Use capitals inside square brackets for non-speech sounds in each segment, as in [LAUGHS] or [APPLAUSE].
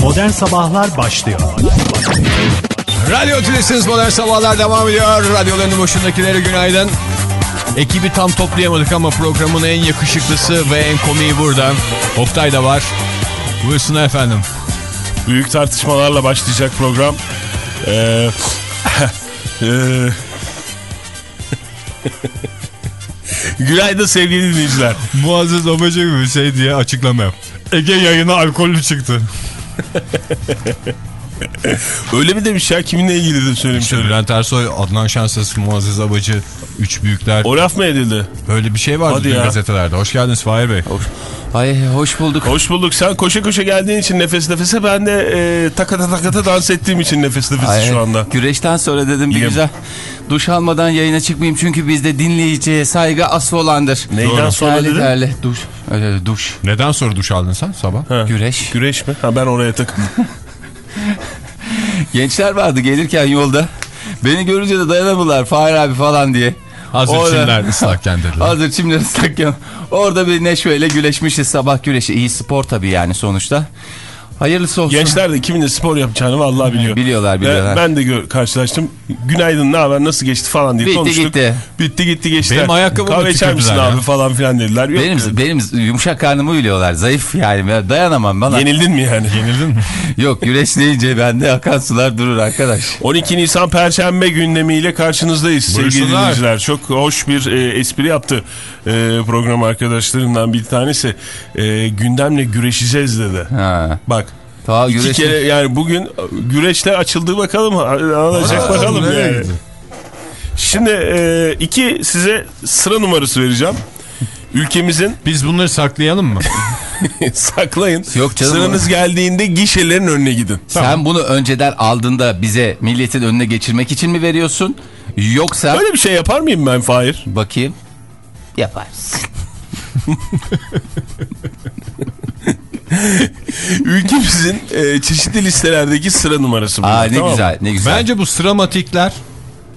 Modern Sabahlar başlıyor. Radyo Tülesi'niz Modern Sabahlar devam ediyor. Radyolarının başındakilere günaydın. Ekibi tam toplayamadık ama programın en yakışıklısı ve en komiği burada. Oktay da var. Buyursunlar efendim. Büyük tartışmalarla başlayacak program. Ee, ee, [LAUGHS] [LAUGHS] Günaydın sevgili dinleyiciler. Muazzez Abacı gibi bir şey diye açıklama yap. Ege yayına alkollü çıktı. [LAUGHS] Öyle mi demiş ya? Kiminle ilgili de söylemiş İşte. Bülent Ersoy, Adnan Şenses, Muazzez Abacı, Üç Büyükler. O laf mı edildi? Böyle bir şey vardı Hadi dün ya. gazetelerde. Hoş geldiniz Fahir Bey. Ay hoş bulduk. Hoş bulduk. Sen koşa koşa geldiğin için nefes nefese ben de e, takata takata dans ettiğim için nefes nefese Ay, şu anda. Güreşten sonra dedim bir güzel duş almadan yayına çıkmayayım çünkü bizde dinleyiciye saygı asıl olandır. Neyden Doğru. sonra terli dedin? terli duş. Öyle duş. Neden sonra duş aldın sen sabah? Ha. Güreş. Güreş mi? Ha ben oraya takıldım. [LAUGHS] [LAUGHS] Gençler vardı gelirken yolda. Beni görünce de dayanamadılar Fahir abi falan diye. Hazır Orada- çimler ıslakken dediler. [LAUGHS] Hazır çimler ıslakken. Orada bir neşveyle güleşmişiz sabah güreşi. İyi spor tabii yani sonuçta. Hayırlısı olsun. Gençler de kimin de spor yapacağını vallahi biliyor. Biliyorlar, biliyorlar. Ben, ben de karşılaştım. Günaydın ne haber nasıl geçti falan diye Bitti, konuştuk. gitti. Bitti gitti geçti. Benim ayakkabımı Kahve içer misin ya. abi falan filan dediler. Yok, Benim, benim yumuşak karnımı biliyorlar. Zayıf yani. Dayanamam bana. Yenildin mi yani? Yenildin mi? [LAUGHS] Yok güreş deyince bende akan sular durur arkadaş. 12 Nisan Perşembe gündemiyle karşınızdayız sevgili Buyursunlar. dinleyiciler. Çok hoş bir e, espri yaptı e, program arkadaşlarından bir tanesi. E, gündemle güreşeceğiz dedi. Ha. Bak Ta iki kere yani bugün güreşler açıldı bakalım. Alacak Bakalım, yani. gidiyor? Şimdi e, iki size sıra numarası vereceğim. Ülkemizin Biz bunları saklayalım mı? [LAUGHS] saklayın. Yok canım. Sıranız geldiğinde gişelerin önüne gidin. Sen bunu önceden aldığında bize milletin önüne geçirmek için mi veriyorsun? Yoksa Böyle bir şey yapar mıyım ben Fahir? bakayım yaparsın. [LAUGHS] [LAUGHS] Ülkemizin e, çeşitli listelerdeki sıra numarası bunlar. Aa ne tamam güzel ne güzel. Bence bu sıramatikler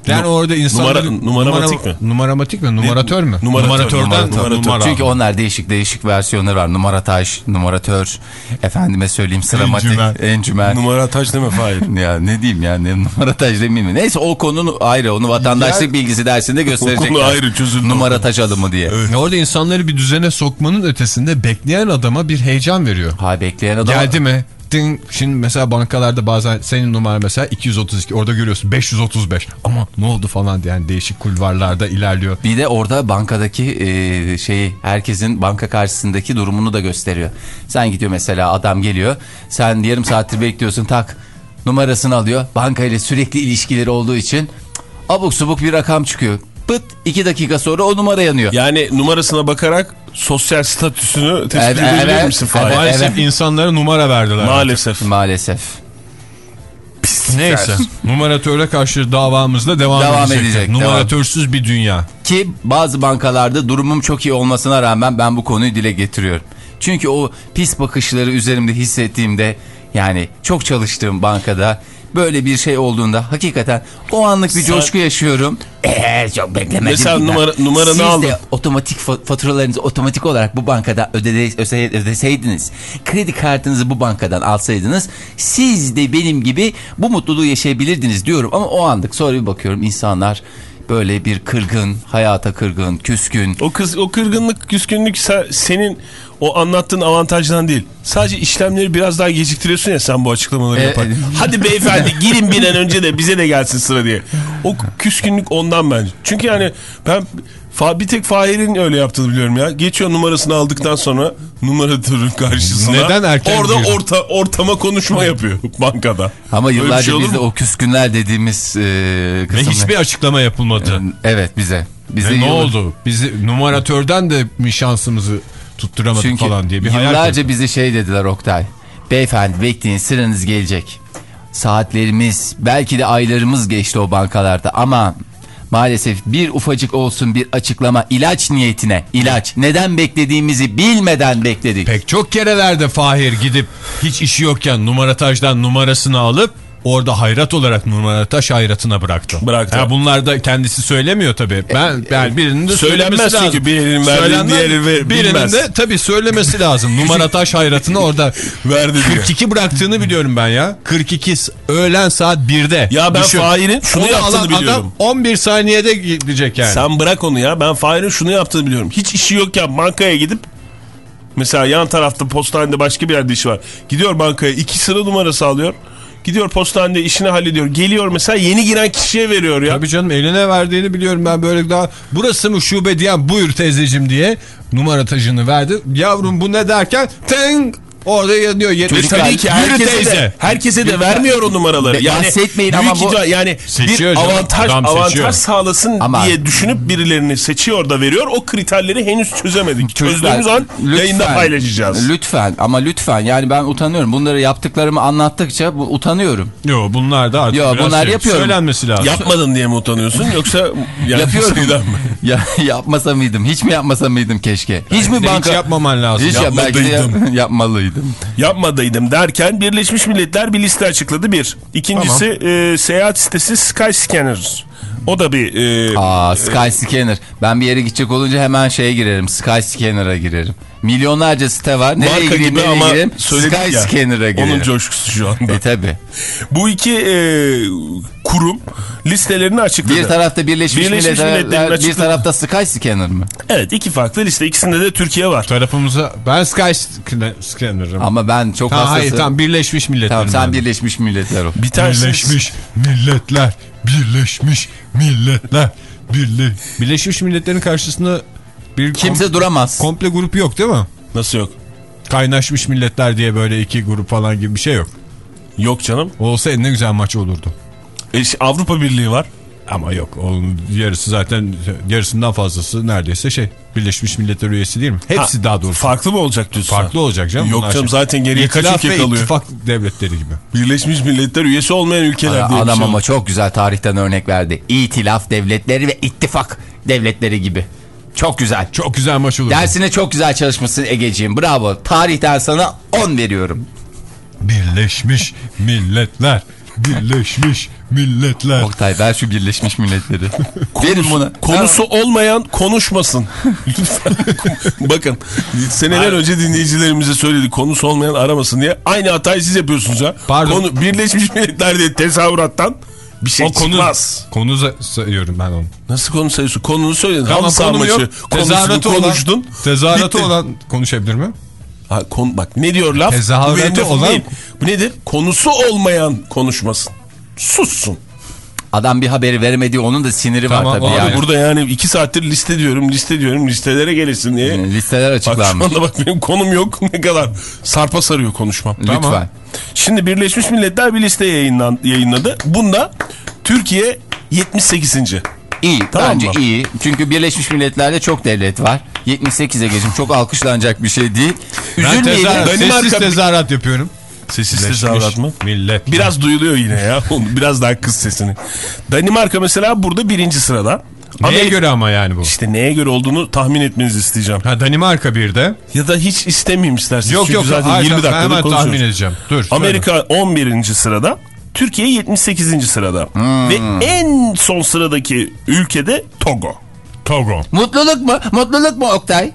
yani Nu- orada insanların... numara- numaramatik mi? Numaramatik mi? Numaratör mü? Numaratör, Numaratörden numaratör. numara. Çünkü onlar değişik değişik versiyonları var. Numarataj, numaratör, efendime söyleyeyim sıramatik, Encümen. encümen. Numara taş deme Fahir. [LAUGHS] ya ne diyeyim ya ne numarataj demeyeyim mi? Neyse o konu ayrı. Onu vatandaşlık bilgisi dersinde gösterecekler. konu ayrı, çözüldü. Numarataj alımı diye. Orada insanları bir düzene sokmanın ötesinde bekleyen adama bir heyecan veriyor. Ha bekleyen adam. Geldi mi? Ding. Şimdi mesela bankalarda bazen senin numaran mesela 232 orada görüyorsun 535 ama ne oldu falan diye yani değişik kulvarlarda ilerliyor. Bir de orada bankadaki e, şeyi herkesin banka karşısındaki durumunu da gösteriyor. Sen gidiyor mesela adam geliyor. Sen yarım saattir bekliyorsun tak numarasını alıyor. Bankayla sürekli ilişkileri olduğu için abuk subuk bir rakam çıkıyor. Pıt iki dakika sonra o numara yanıyor. Yani numarasına bakarak sosyal statüsünü tespit Evet, edebilir evet, misin evet. Maalesef insanlara numara verdiler. Maalesef. Maalesef. Neyse numaratöre karşı davamızda devam, Devam edecek. edecek, Numaratörsüz bir dünya. Ki bazı bankalarda durumum çok iyi olmasına rağmen ben bu konuyu dile getiriyorum. Çünkü o pis bakışları üzerimde hissettiğimde yani çok çalıştığım bankada böyle bir şey olduğunda hakikaten o anlık bir Sen- coşku yaşıyorum. Eee çok beklemedim. Mesela numara- numaranı Siz aldın. de otomatik fa- faturalarınızı otomatik olarak bu bankada ödede, öse- ödeseydiniz. Kredi kartınızı bu bankadan alsaydınız siz de benim gibi bu mutluluğu yaşayabilirdiniz diyorum. Ama o anlık sonra bir bakıyorum insanlar böyle bir kırgın, hayata kırgın, küskün. O kız o kırgınlık, küskünlük se- senin o anlattığın avantajdan değil. Sadece işlemleri biraz daha geciktiriyorsun ya sen bu açıklamaları E, yapar. e- Hadi beyefendi [LAUGHS] girin bir an önce de bize de gelsin sıra diye. O küskünlük ondan bence. Çünkü yani ben bir tek Fahir'in öyle yaptığını biliyorum ya. Geçiyor numarasını aldıktan sonra numaratörün karşısına. Neden erken Orada orta, ortama konuşma yapıyor [LAUGHS] bankada. Ama Öyle yıllarca şey bizde o küskünler dediğimiz e, Ve kısımda- hiçbir açıklama yapılmadı. Evet bize. Bize E ne oldu? Bizi numaratörden de mi şansımızı tutturamadık Çünkü falan diye bir hayal yıllarca kurduk. bize şey dediler Oktay. Beyefendi bekleyin sıranız gelecek. Saatlerimiz belki de aylarımız geçti o bankalarda ama maalesef bir ufacık olsun bir açıklama ilaç niyetine ilaç neden beklediğimizi bilmeden bekledik. Pek çok kerelerde Fahir gidip hiç işi yokken numaratajdan numarasını alıp orada hayrat olarak numara taş hayratına bıraktı. Bıraktı. Ha, bunlar da kendisi söylemiyor tabii. Ben ben birinin de Söylenmez söylemesi lazım. çünkü birinin Söylenmez. diğeri ver- Birinin bilmez. de tabii söylemesi lazım. numara taş hayratını orada [LAUGHS] Verdi diyor. 42 bıraktığını biliyorum ben ya. 42 öğlen saat 1'de. Ya ben. Fahir'in şunu Onu yaptığını biliyorum. Adam 11 saniyede gidecek yani. Sen bırak onu ya. Ben Fahir'in şunu yaptığını biliyorum. Hiç işi yok ya bankaya gidip mesela yan tarafta postanede başka bir yerde işi var. Gidiyor bankaya iki sıra numarası alıyor. Gidiyor postanede işini hallediyor. Geliyor mesela yeni giren kişiye veriyor ya. Tabii canım eline verdiğini biliyorum ben böyle daha burası mı şube diyen buyur teyzeciğim diye numara taşını verdi. Yavrum bu ne derken teng orada yanıyor. 70 tabii ki herkese teyze. de, herkese de vermiyor o numaraları. Yani bahsetmeyin ama bu- yani bir avantaj avantaj seçiyor. sağlasın Ama- diye düşünüp birilerini seçiyor da veriyor. O kriterleri henüz çözemedik. Çözdüğümüz an yayında paylaşacağız. Lütfen ama lütfen yani ben utanıyorum. Bunları yaptıklarımı anlattıkça bu, utanıyorum. Yo bunlar da artık Yo, biraz bunlar şey, yapıyorum. Söylenmesi lazım. Yapmadın diye mi utanıyorsun yoksa yani Yapıyorum. şeyden mi? [LAUGHS] ya yapmasa mıydım? Hiç mi yapmasa mıydım keşke? Hiç mi Hiç banka yapmaman lazım. Hiç ya, belki yap- [LAUGHS] yapmalıydım. Yapmadıydım derken Birleşmiş Milletler bir liste açıkladı bir. İkincisi e, seyahat sitesi Skyscanner. O da bir e, Aa Skyscanner. Ben bir yere gidecek olunca hemen şeye girerim. Skyscanner'a girerim. Milyonlarca site var. Nereye marka gireyim, gibi nereye ama gireyim? söyledik ya. Girerim. Onun coşkusu şu anda. E tabi. Bu iki e, kurum listelerini açıkladı. Bir tarafta Birleşmiş, Birleşmiş Milletler, Milletler'in bir tarafta Skyscanner mı? Evet iki farklı liste. İkisinde de Türkiye var. Tarafımıza ben Sky Scanner- Scanner'ım. Ama ben çok Tamam, hastası. hayır tamam Birleşmiş Milletler. Tamam sen Birleşmiş Milletler ol. Bir tanesi Birleşmiş Milletler. Birleşmiş Milletler. Birle Birleşmiş Milletler'in karşısında bir Kimse kom- duramaz. komple grup yok değil mi? nasıl yok? Kaynaşmış milletler diye böyle iki grup falan gibi bir şey yok. Yok canım. Olsa ne güzel maç olurdu. E, ş- Avrupa Birliği var. Ama yok onun yarısı zaten yarısından fazlası neredeyse şey Birleşmiş Milletler üyesi değil mi? Hepsi Ha, daha doğrusu. Farklı mı olacak diyorsun? Farklı olacak canım. Yok canım şey. zaten geriye kaç ülke kalıyor? ittifak devletleri gibi. Birleşmiş Milletler üyesi olmayan ülkeler diye bir Adam şey ama çok güzel tarihten örnek verdi. İtilaf devletleri ve ittifak devletleri gibi. Çok güzel. Çok güzel maç olurdu. Dersine çok güzel çalışmışsın Egeciğim. Bravo. Tarihten sana 10 veriyorum. Birleşmiş Milletler. Birleşmiş Milletler. Oktay ver şu Birleşmiş Milletleri. [LAUGHS] Verin bunu. Konusu olmayan konuşmasın. [LAUGHS] Bakın seneler önce dinleyicilerimize söyledik konusu olmayan aramasın diye. Aynı hatayı siz yapıyorsunuz ha. Pardon. Konu, Birleşmiş Milletler diye tezahürattan bir şey O konu, çıkmaz. konu sayıyorum ben onu. Nasıl konu sayıyorsun? Konunu söyledin. Tamam Halı konum maçı Tezahüratı konuştun. olan, tezahüratı olan konuşabilir mi? Ha, kon, bak ne diyor laf? Tezahüratı olan- değil. Bu nedir? Konusu olmayan konuşmasın. Sussun. Adam bir haberi veremediği onun da siniri Tamam, var tabii abi yani. burada yani iki saattir liste diyorum, liste diyorum, listelere gelesin diye. Yani Listeler Bak şu açıklanmış. anda bak benim konum yok [LAUGHS] ne kadar sarpa sarıyor konuşmam. Lütfen. Şimdi Birleşmiş Milletler bir liste yayınladı. Bunda Türkiye 78. İyi Tamam bence mı? iyi. Çünkü Birleşmiş Milletler'de çok devlet var. 78'e geçim çok alkışlanacak bir şey değil. Ben Üzülmeyin. tezahürat, Danimarka- sessiz tezahürat yapıyorum. Sessiz tezahürat mı? Millet. Biraz duyuluyor yine ya. [LAUGHS] Biraz daha kız sesini. Danimarka mesela burada birinci sırada. Neye Amerika- göre ama yani bu? İşte neye göre olduğunu tahmin etmenizi isteyeceğim. Ha Danimarka bir de. Ya da hiç istemeyeyim isterseniz. Yok Çünkü yok zaten hayır, 20 ben dakikada hemen konuşuyoruz. tahmin edeceğim. Dur. söyle. Amerika 11. sırada. Türkiye 78. sırada. Hmm. Ve en son sıradaki ülkede Togo. Togo. Mutluluk mu? Mutluluk mu Oktay?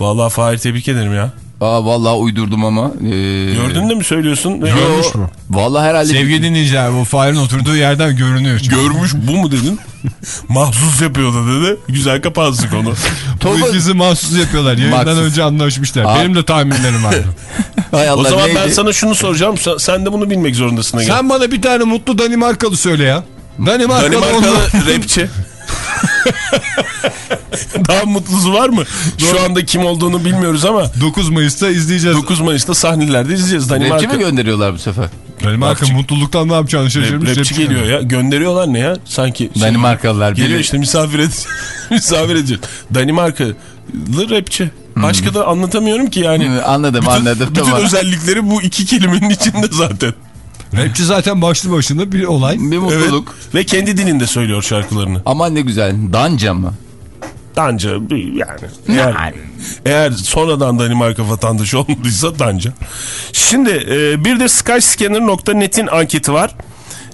Vallahi Fahir tebrik ederim ya. Aa vallahi uydurdum ama. Ee, Gördün de mi söylüyorsun? Görmüş mü? Vallahi herhalde Sevgili dinleyiciler bu Fahir'in oturduğu yerden görünüyor. Çünkü. Görmüş bu mu dedin? [LAUGHS] Mahsus yapıyordu dedi. Güzel kapansın konu. [LAUGHS] Bu ikisi mahsus yapıyorlar. Yayından önce anlaşmışlar. Aa. Benim de tahminlerim vardı. [LAUGHS] Hay Allah o zaman neydi? ben sana şunu soracağım. Sen, de bunu bilmek zorundasın. Sen bana bir tane mutlu Danimarkalı söyle ya. Danimarkalı, Danimarkalı rapçi. [LAUGHS] Daha mutlusu var mı? Şu anda kim olduğunu bilmiyoruz ama 9 Mayıs'ta izleyeceğiz. 9 Mayıs'ta sahnelerde izleyeceğiz. Rapçi mi Danimarka gönderiyorlar bu sefer? Danimarka mutluluktan ne yapacağını şaşırmış. Rap- rapçi rapçi geliyor ya. Gönderiyorlar ne ya? Sanki şey- Danimarkalılar Geliyor biri- işte misafir edeceğiz. [LAUGHS] misafir edeceğiz. Danimarkalı rapçi. Başka da anlatamıyorum ki yani. Anladım Bütün, anladım bütün tamam. özellikleri bu iki kelimenin içinde zaten. Rapçi zaten başlı başına bir olay. Bir mutluluk. Evet. Ve kendi dilinde söylüyor şarkılarını. Aman ne güzel. Danca mı? Danca yani. Eğer, eğer sonradan Danimarka vatandaşı [LAUGHS] olmadıysa Danca. Şimdi e, bir de skyscanner.net'in anketi var.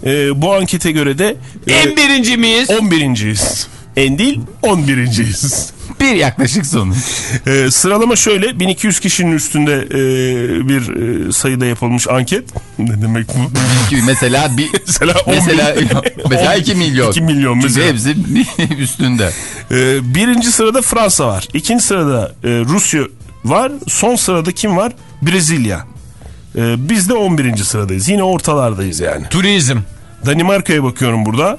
e, bu ankete göre de e, En birinci miyiz? 11.yiz. En değil 11.yiz. [LAUGHS] Bir yaklaşık sonuç. E, sıralama şöyle 1200 kişinin üstünde e, bir e, sayıda yapılmış anket. Ne demek bu? Çünkü mesela bir [LAUGHS] Mesela 10 mesela mesela 2 [LAUGHS] milyon. 2 milyon Çünkü mesela. hepsi üstünde. E, birinci sırada Fransa var. İkinci sırada e, Rusya var. Son sırada kim var? Brezilya. E, biz de 11. sıradayız. Yine ortalardayız yani. Turizm. Danimarka'ya bakıyorum burada.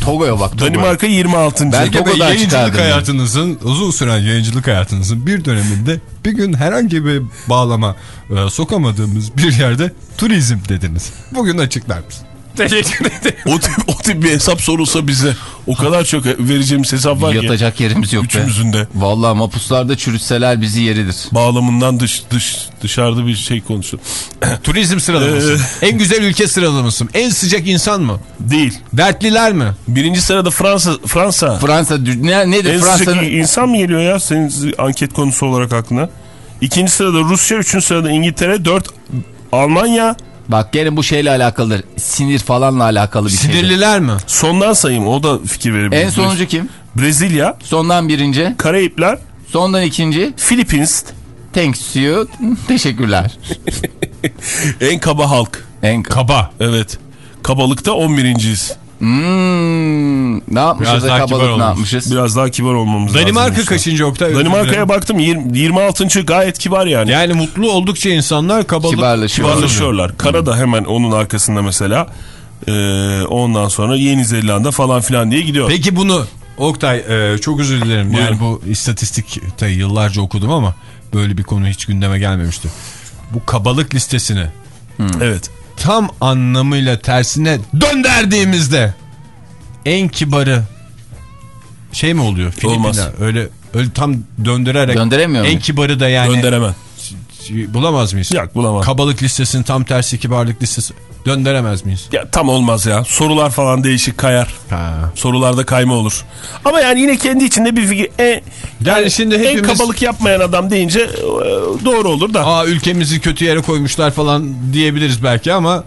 Togo'ya bak Togo. Danimarka 26. Ben Ege Bey, Togo'dan yayıncılık çıkardım. hayatınızın, uzun süren yayıncılık hayatınızın bir döneminde bir gün herhangi bir bağlama e, sokamadığımız bir yerde turizm dediniz. Bugün açıklar mısın? Teşekkür ederim. o, tip, o tip bir hesap sorulsa bize o kadar çok vereceğimiz hesap var ki. Yatacak yerimiz yok. Üçümüzün de. Vallahi mapuslarda çürütseler bizi yeridir. Bağlamından dış dış dışarıda bir şey konuştu. [COUGHS] Turizm sıralaması. en güzel ülke sıralaması? En sıcak insan mı? Değil. Dertliler mi? Birinci sırada Fransa. Fransa. Fransa ne, nedir en sıcak Fransa'nın? insan mı geliyor ya senin anket konusu olarak aklına? İkinci sırada Rusya, üçüncü sırada İngiltere, dört Almanya. Bak gene bu şeyle alakalıdır. Sinir falanla alakalı bir şey. Sinirliler mi? Sondan sayayım o da fikir verebilir. En sonuncu kim? Brezilya, Sondan birinci. Karayipler, Sondan ikinci. Filipins, Thanks you. Teşekkürler. [LAUGHS] en kaba halk. En Kaba. Evet. Kabalıkta 11.yiz. Hmm, ne yapmışız Biraz da daha kibar kabalık ne olmuş. yapmışız? Biraz daha kibar olmamız lazım. Danimarka Yoksa. kaçıncı Oktay? Danimarka'ya baktım 20, 26. gayet kibar yani. Yani mutlu oldukça insanlar kabalık Kibarlaşıyor. Kibarlaşıyorlar. Kanada hemen onun arkasında mesela. Ee, ondan sonra Yeni Zelanda falan filan diye gidiyor. Peki bunu Oktay e, çok özür dilerim. Buyurun. Yani bu istatistikte yıllarca okudum ama böyle bir konu hiç gündeme gelmemişti. Bu kabalık listesini Evet. Tam anlamıyla tersine dönderdiğimizde en kibarı şey mi oluyor? Olmaz. Öyle öyle tam döndürerek Döndüremiyor en mu? kibarı da yani Gönderemem. bulamaz mıyız? Yok bulamam. Kabalık listesinin tam tersi kibarlık listesi döndüremez miyiz? ya, tam olmaz ya. Sorular falan değişik kayar. Ha. Sorularda kayma olur. Ama yani yine kendi içinde bir fikir. E, Yani şimdi en hepimiz kabalık yapmayan adam deyince e, doğru olur da. Aa ülkemizi kötü yere koymuşlar falan diyebiliriz belki ama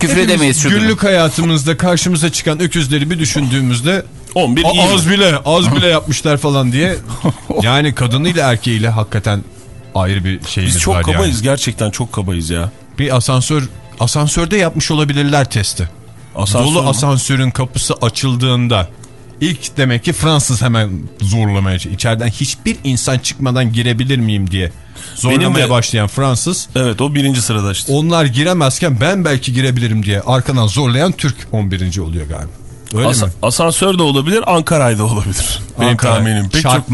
Küfür edemeyiz şu Günlük hayatımızda karşımıza çıkan öküzleri bir düşündüğümüzde 11 "Aa, iyi. az bile az bile yapmışlar falan diye [LAUGHS] yani kadınıyla erkeğiyle hakikaten ayrı bir şeyimiz Biz çok var kabayız. yani. Gerçekten çok kabayız ya. Bir asansör asansörde yapmış olabilirler testi. Asansör Dolu mü? asansörün kapısı açıldığında ilk demek ki Fransız hemen zorlamaya içeriden hiçbir insan çıkmadan girebilir miyim diye zorlamaya de- başlayan Fransız Evet o birinci sırada işte. onlar giremezken ben belki girebilirim diye arkadan zorlayan Türk 11. oluyor galiba. Öyle Asa- mi? asansör de olabilir, Ankara'yda olabilir. Benim Ankara, tahminim. Pek çok,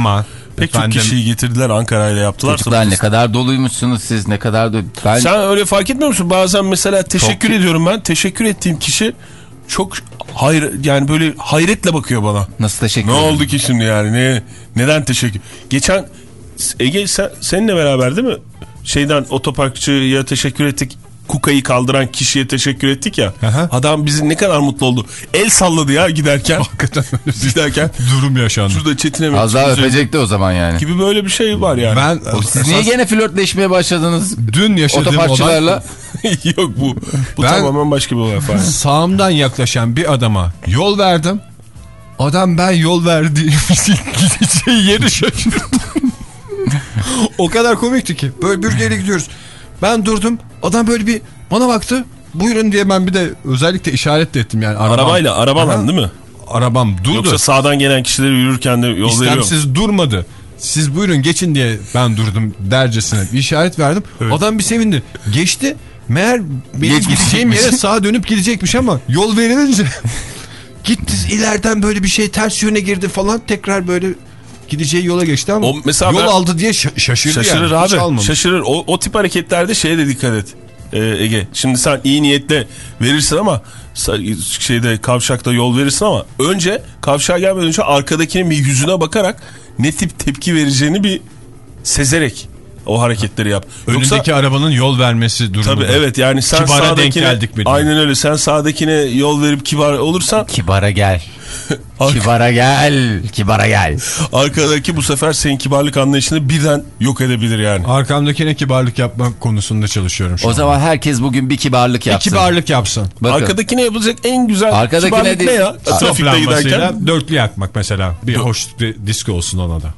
pek çok efendim, kişiyi getirdiler Ankara'yla yaptılar. Çocuklar ne kadar doluymuşsunuz siz ne kadar dolu. Ben Sen öyle fark etmiyor musun? Bazen mesela teşekkür Çok- ediyorum ben. Teşekkür ettiğim kişi çok hayır yani böyle hayretle bakıyor bana. nasıl teşekkür Ne oldu ki şimdi yani? Ne neden teşekkür? Geçen Ege sen, seninle beraber değil mi? Şeyden otoparkçıya teşekkür ettik. Kukayı kaldıran kişiye teşekkür ettik ya. Aha. Adam bizim ne kadar mutlu oldu. El salladı ya giderken. Hakikaten giderken. durum yaşandı. Şurada Çetin'e Az daha öpecekti o zaman yani. gibi böyle bir şey var yani. Ben Siz niye gene flörtleşmeye başladınız? dün yaşadığım olay Otoparkçılarla. [LAUGHS] Yok bu. Bu Ben- tamamen başka bir olay falan. sağımdan yaklaşan bir adama yol verdim. Adam ben yol verdiğim için [LAUGHS] gideceği yeri şaşırdı. [LAUGHS] o kadar komikti ki. Böyle bir yere gidiyoruz. Ben durdum. Adam böyle bir bana baktı. Buyurun diye ben bir de özellikle işaret de ettim yani. Arabam, Arabayla, arabanla Aha. değil mi? Arabam durdu. Yoksa sağdan gelen kişileri yürürken de yol veriyor. İstemsiz durmadı. Siz buyurun geçin diye ben durdum dercesine bir işaret verdim. Adam bir sevindi. Geçti. Meğer benim Geçmiş. gideceğim yere [LAUGHS] sağa dönüp gidecekmiş ama yol verilince [LAUGHS] gitti ileriden böyle bir şey ters yöne girdi falan tekrar böyle gideceği yola geçti ama O mesela yol ben- aldı diye şa- şaşırdı Şaşırır yani. Abi. Şaşırır. O, o tip hareketlerde şeye de dikkat et. Ee, Ege. Şimdi sen iyi niyetle verirsin ama şeyde kavşakta yol verirsin ama önce kavşağa gelmeden önce arkadakinin bir yüzüne bakarak ne tip tepki vereceğini bir sezerek o hareketleri yap. Önündeki Yoksa arabanın yol vermesi durumunda. tabii evet yani sen Kibara denk sağdakine geldik benim. aynen öyle sen sağdakine yol verip kibar olursan [LAUGHS] Kibara gel. [LAUGHS] Kibara gel. Kibara gel. Arkadaki bu sefer senin kibarlık anlayışını birden yok edebilir yani. Arkamdakine kibarlık yapmak konusunda çalışıyorum şu O an. zaman herkes bugün bir kibarlık Bir yapsın. kibarlık yapsın. Bakın. Arkadakine yapılacak en güzel Arkadakine kibarlık ne ya? Trafikte giderken. dörtlü yakmak mesela. Bir hoş di- disco olsun ona da.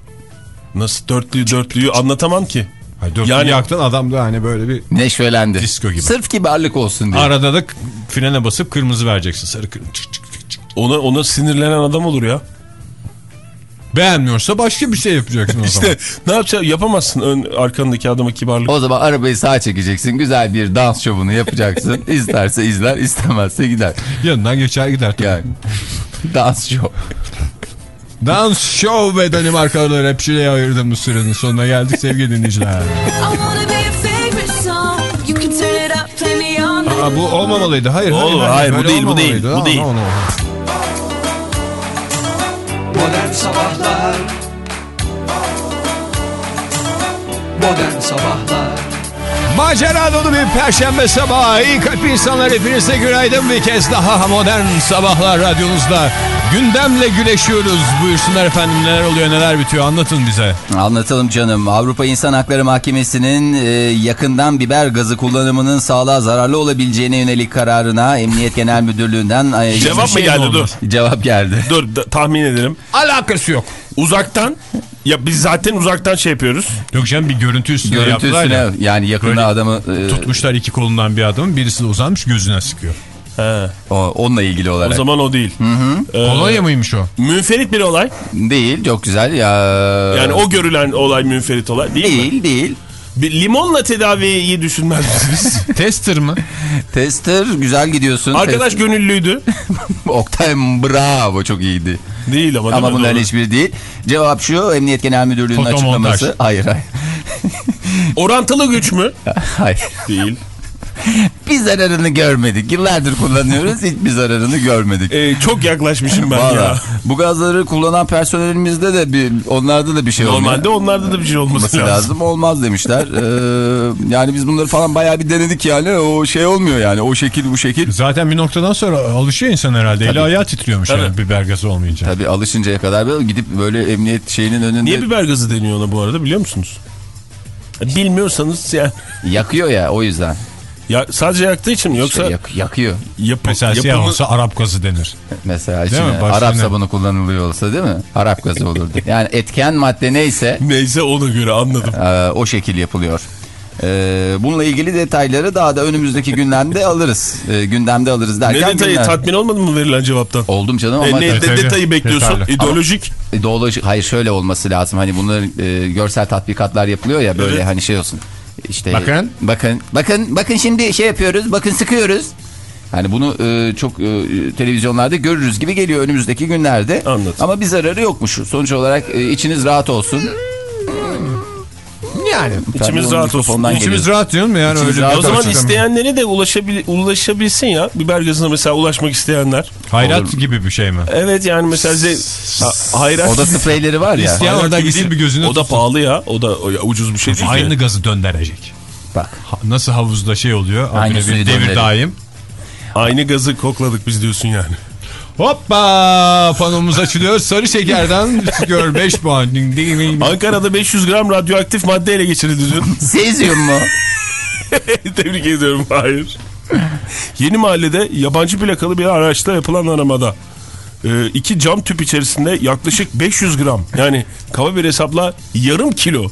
Nasıl dörtlüyü dörtlüyü anlatamam ki. Hayır, dörtlü Yani- yaktın adam da hani böyle bir Neşvelendi. Disco gibi. Sırf kibarlık olsun diye. arada da frene basıp kırmızı vereceksin. Sarı kırmızı. Çık, çık, çık, çık. Ona ona sinirlenen adam olur ya. Beğenmiyorsa başka bir şey yapacaksın o [LAUGHS] zaman. İşte ne yapacaksın? Yapamazsın ön arkandaki adama kibarlık. O zaman arabayı sağa çekeceksin. Güzel bir dans şovunu yapacaksın. [LAUGHS] İsterse izler, istemezse gider. Yanından geçer gider. tabii. Yani dans şov. Dans Show ve Danimarkalılar hepsine ayırdığımız sürenin sonuna geldik sevgili dinleyiciler. Aa, bu olmamalıydı. Hayır, hayır, Olur, hayır. hayır, bu değil, bu değil, bu değil. no, no. Modern Sabahlar Modern Sabahlar Macera dolu bir perşembe sabahı. İyi kalp insanlar hepinize günaydın. Bir kez daha modern sabahlar radyonuzda. Gündemle güleşiyoruz. Buyursunlar efendim neler oluyor neler bitiyor anlatın bize. Anlatalım canım. Avrupa İnsan Hakları Mahkemesi'nin e, yakından biber gazı kullanımının sağlığa zararlı olabileceğine yönelik kararına Emniyet Genel Müdürlüğü'nden e, Cevap mı şey geldi mi dur. cevap geldi. Dur tahmin edelim. Alakası yok. Uzaktan ya biz zaten uzaktan şey yapıyoruz. Yok canım bir görüntü üstüne Görüntü yaptılar üstüne ya. yani yakında Böyle adamı e, Tutmuşlar iki kolundan bir adamın birisi de uzanmış gözüne sıkıyor. He. o, onunla ilgili O olarak. zaman o değil. Ee, Kolonya mıymış o? münferit bir olay. Değil çok güzel ya. Yani o görülen olay münferit olay değil, mi? Değil değil. Bir limonla tedaviyi düşünmez misiniz? [LAUGHS] Tester mı? Tester güzel gidiyorsun. Arkadaş Test- gönüllüydü. [LAUGHS] Oktay bravo çok iyiydi. Değil ama Ama bunların hiçbiri değil. Cevap şu Emniyet Genel Müdürlüğü'nün açıklaması. Hayır hayır. Orantılı güç mü? [LAUGHS] hayır. Değil. [LAUGHS] Bir zararını görmedik. Yıllardır kullanıyoruz hiçbir zararını görmedik. Ee, çok yaklaşmışım ben Valla ya. bu gazları kullanan personelimizde de bir onlarda da bir şey Normalde olmuyor. onlarda da bir şey olması olması lazım. lazım. Olmaz demişler. Ee, yani biz bunları falan bayağı bir denedik yani. O şey olmuyor yani. O şekil bu şekil. Zaten bir noktadan sonra alışıyor insan herhalde. Eli ayağı titriyormuş Tabii. yani biber gazı olmayınca. Tabii alışıncaya kadar böyle gidip böyle emniyet şeyinin önünde Niye biber gazı deniyor ona bu arada biliyor musunuz? Bilmiyorsanız yani. yakıyor ya o yüzden. Ya sadece yaktığı için mi yoksa İşte yak- yakıyor. yapı, Mesela siyah yapımı- olsa Arap gazı denir. Mesela Değil şimdi mi? Arap ne? sabunu kullanılıyor olsa değil mi? Arap gazı olurdu. [LAUGHS] Yani etken madde neyse Neyse ona göre anladım. e, o şekil yapılıyor. E, bununla ilgili detayları daha da önümüzdeki gündemde [LAUGHS] alırız. E, gündemde alırız Ne derken. detayı günler- tatmin olmadın mı verilen cevaptan? Oldum canım E, ama ne Evet, de- evet. detayı bekliyorsun? Yeterli. İdeolojik. ideolojik hayır şöyle olması lazım. Hani bunların e, görsel tatbikatlar yapılıyor ya böyle Evet. hani şey olsun. İşte Bakın. bakın bakın bakın şimdi şey yapıyoruz. Bakın sıkıyoruz. Hani bunu e, çok e, televizyonlarda görürüz gibi geliyor önümüzdeki günlerde. Anladım. Ama bir zararı yokmuş. Sonuç olarak e, içiniz rahat olsun. Yani. İçimiz Tabii rahat olsun. İçimiz rahat diyorum mu yani İçimiz öyle rahat O zaman açıklama. isteyenlere de ulaşabil, ulaşabilsin ya. Biber gazına mesela ulaşmak isteyenler. Hayrat gibi bir şey mi? Evet yani mesela ze- ha, hayrat. Oda spreyleri var ya. İsteyen orada değil. bir gözüne O da tutsun. pahalı ya. O da o ya ucuz bir şey değil Aynı ki. gazı döndürecek. Bak. Ha- Nasıl havuzda şey oluyor. Aynı suyu bir devir döndürecek. daim. Aynı gazı kokladık biz diyorsun yani. Hoppa panomuz açılıyor. Sarı şekerden çıkıyor [LAUGHS] 5 puan. Ding, ding, ding. Ankara'da 500 gram radyoaktif madde ele geçirildi dün. [LAUGHS] Sezyum mu? [LAUGHS] Tebrik ediyorum. Hayır. Yeni mahallede yabancı plakalı bir araçta yapılan aramada e, iki cam tüp içerisinde yaklaşık 500 gram yani kaba bir hesapla yarım kilo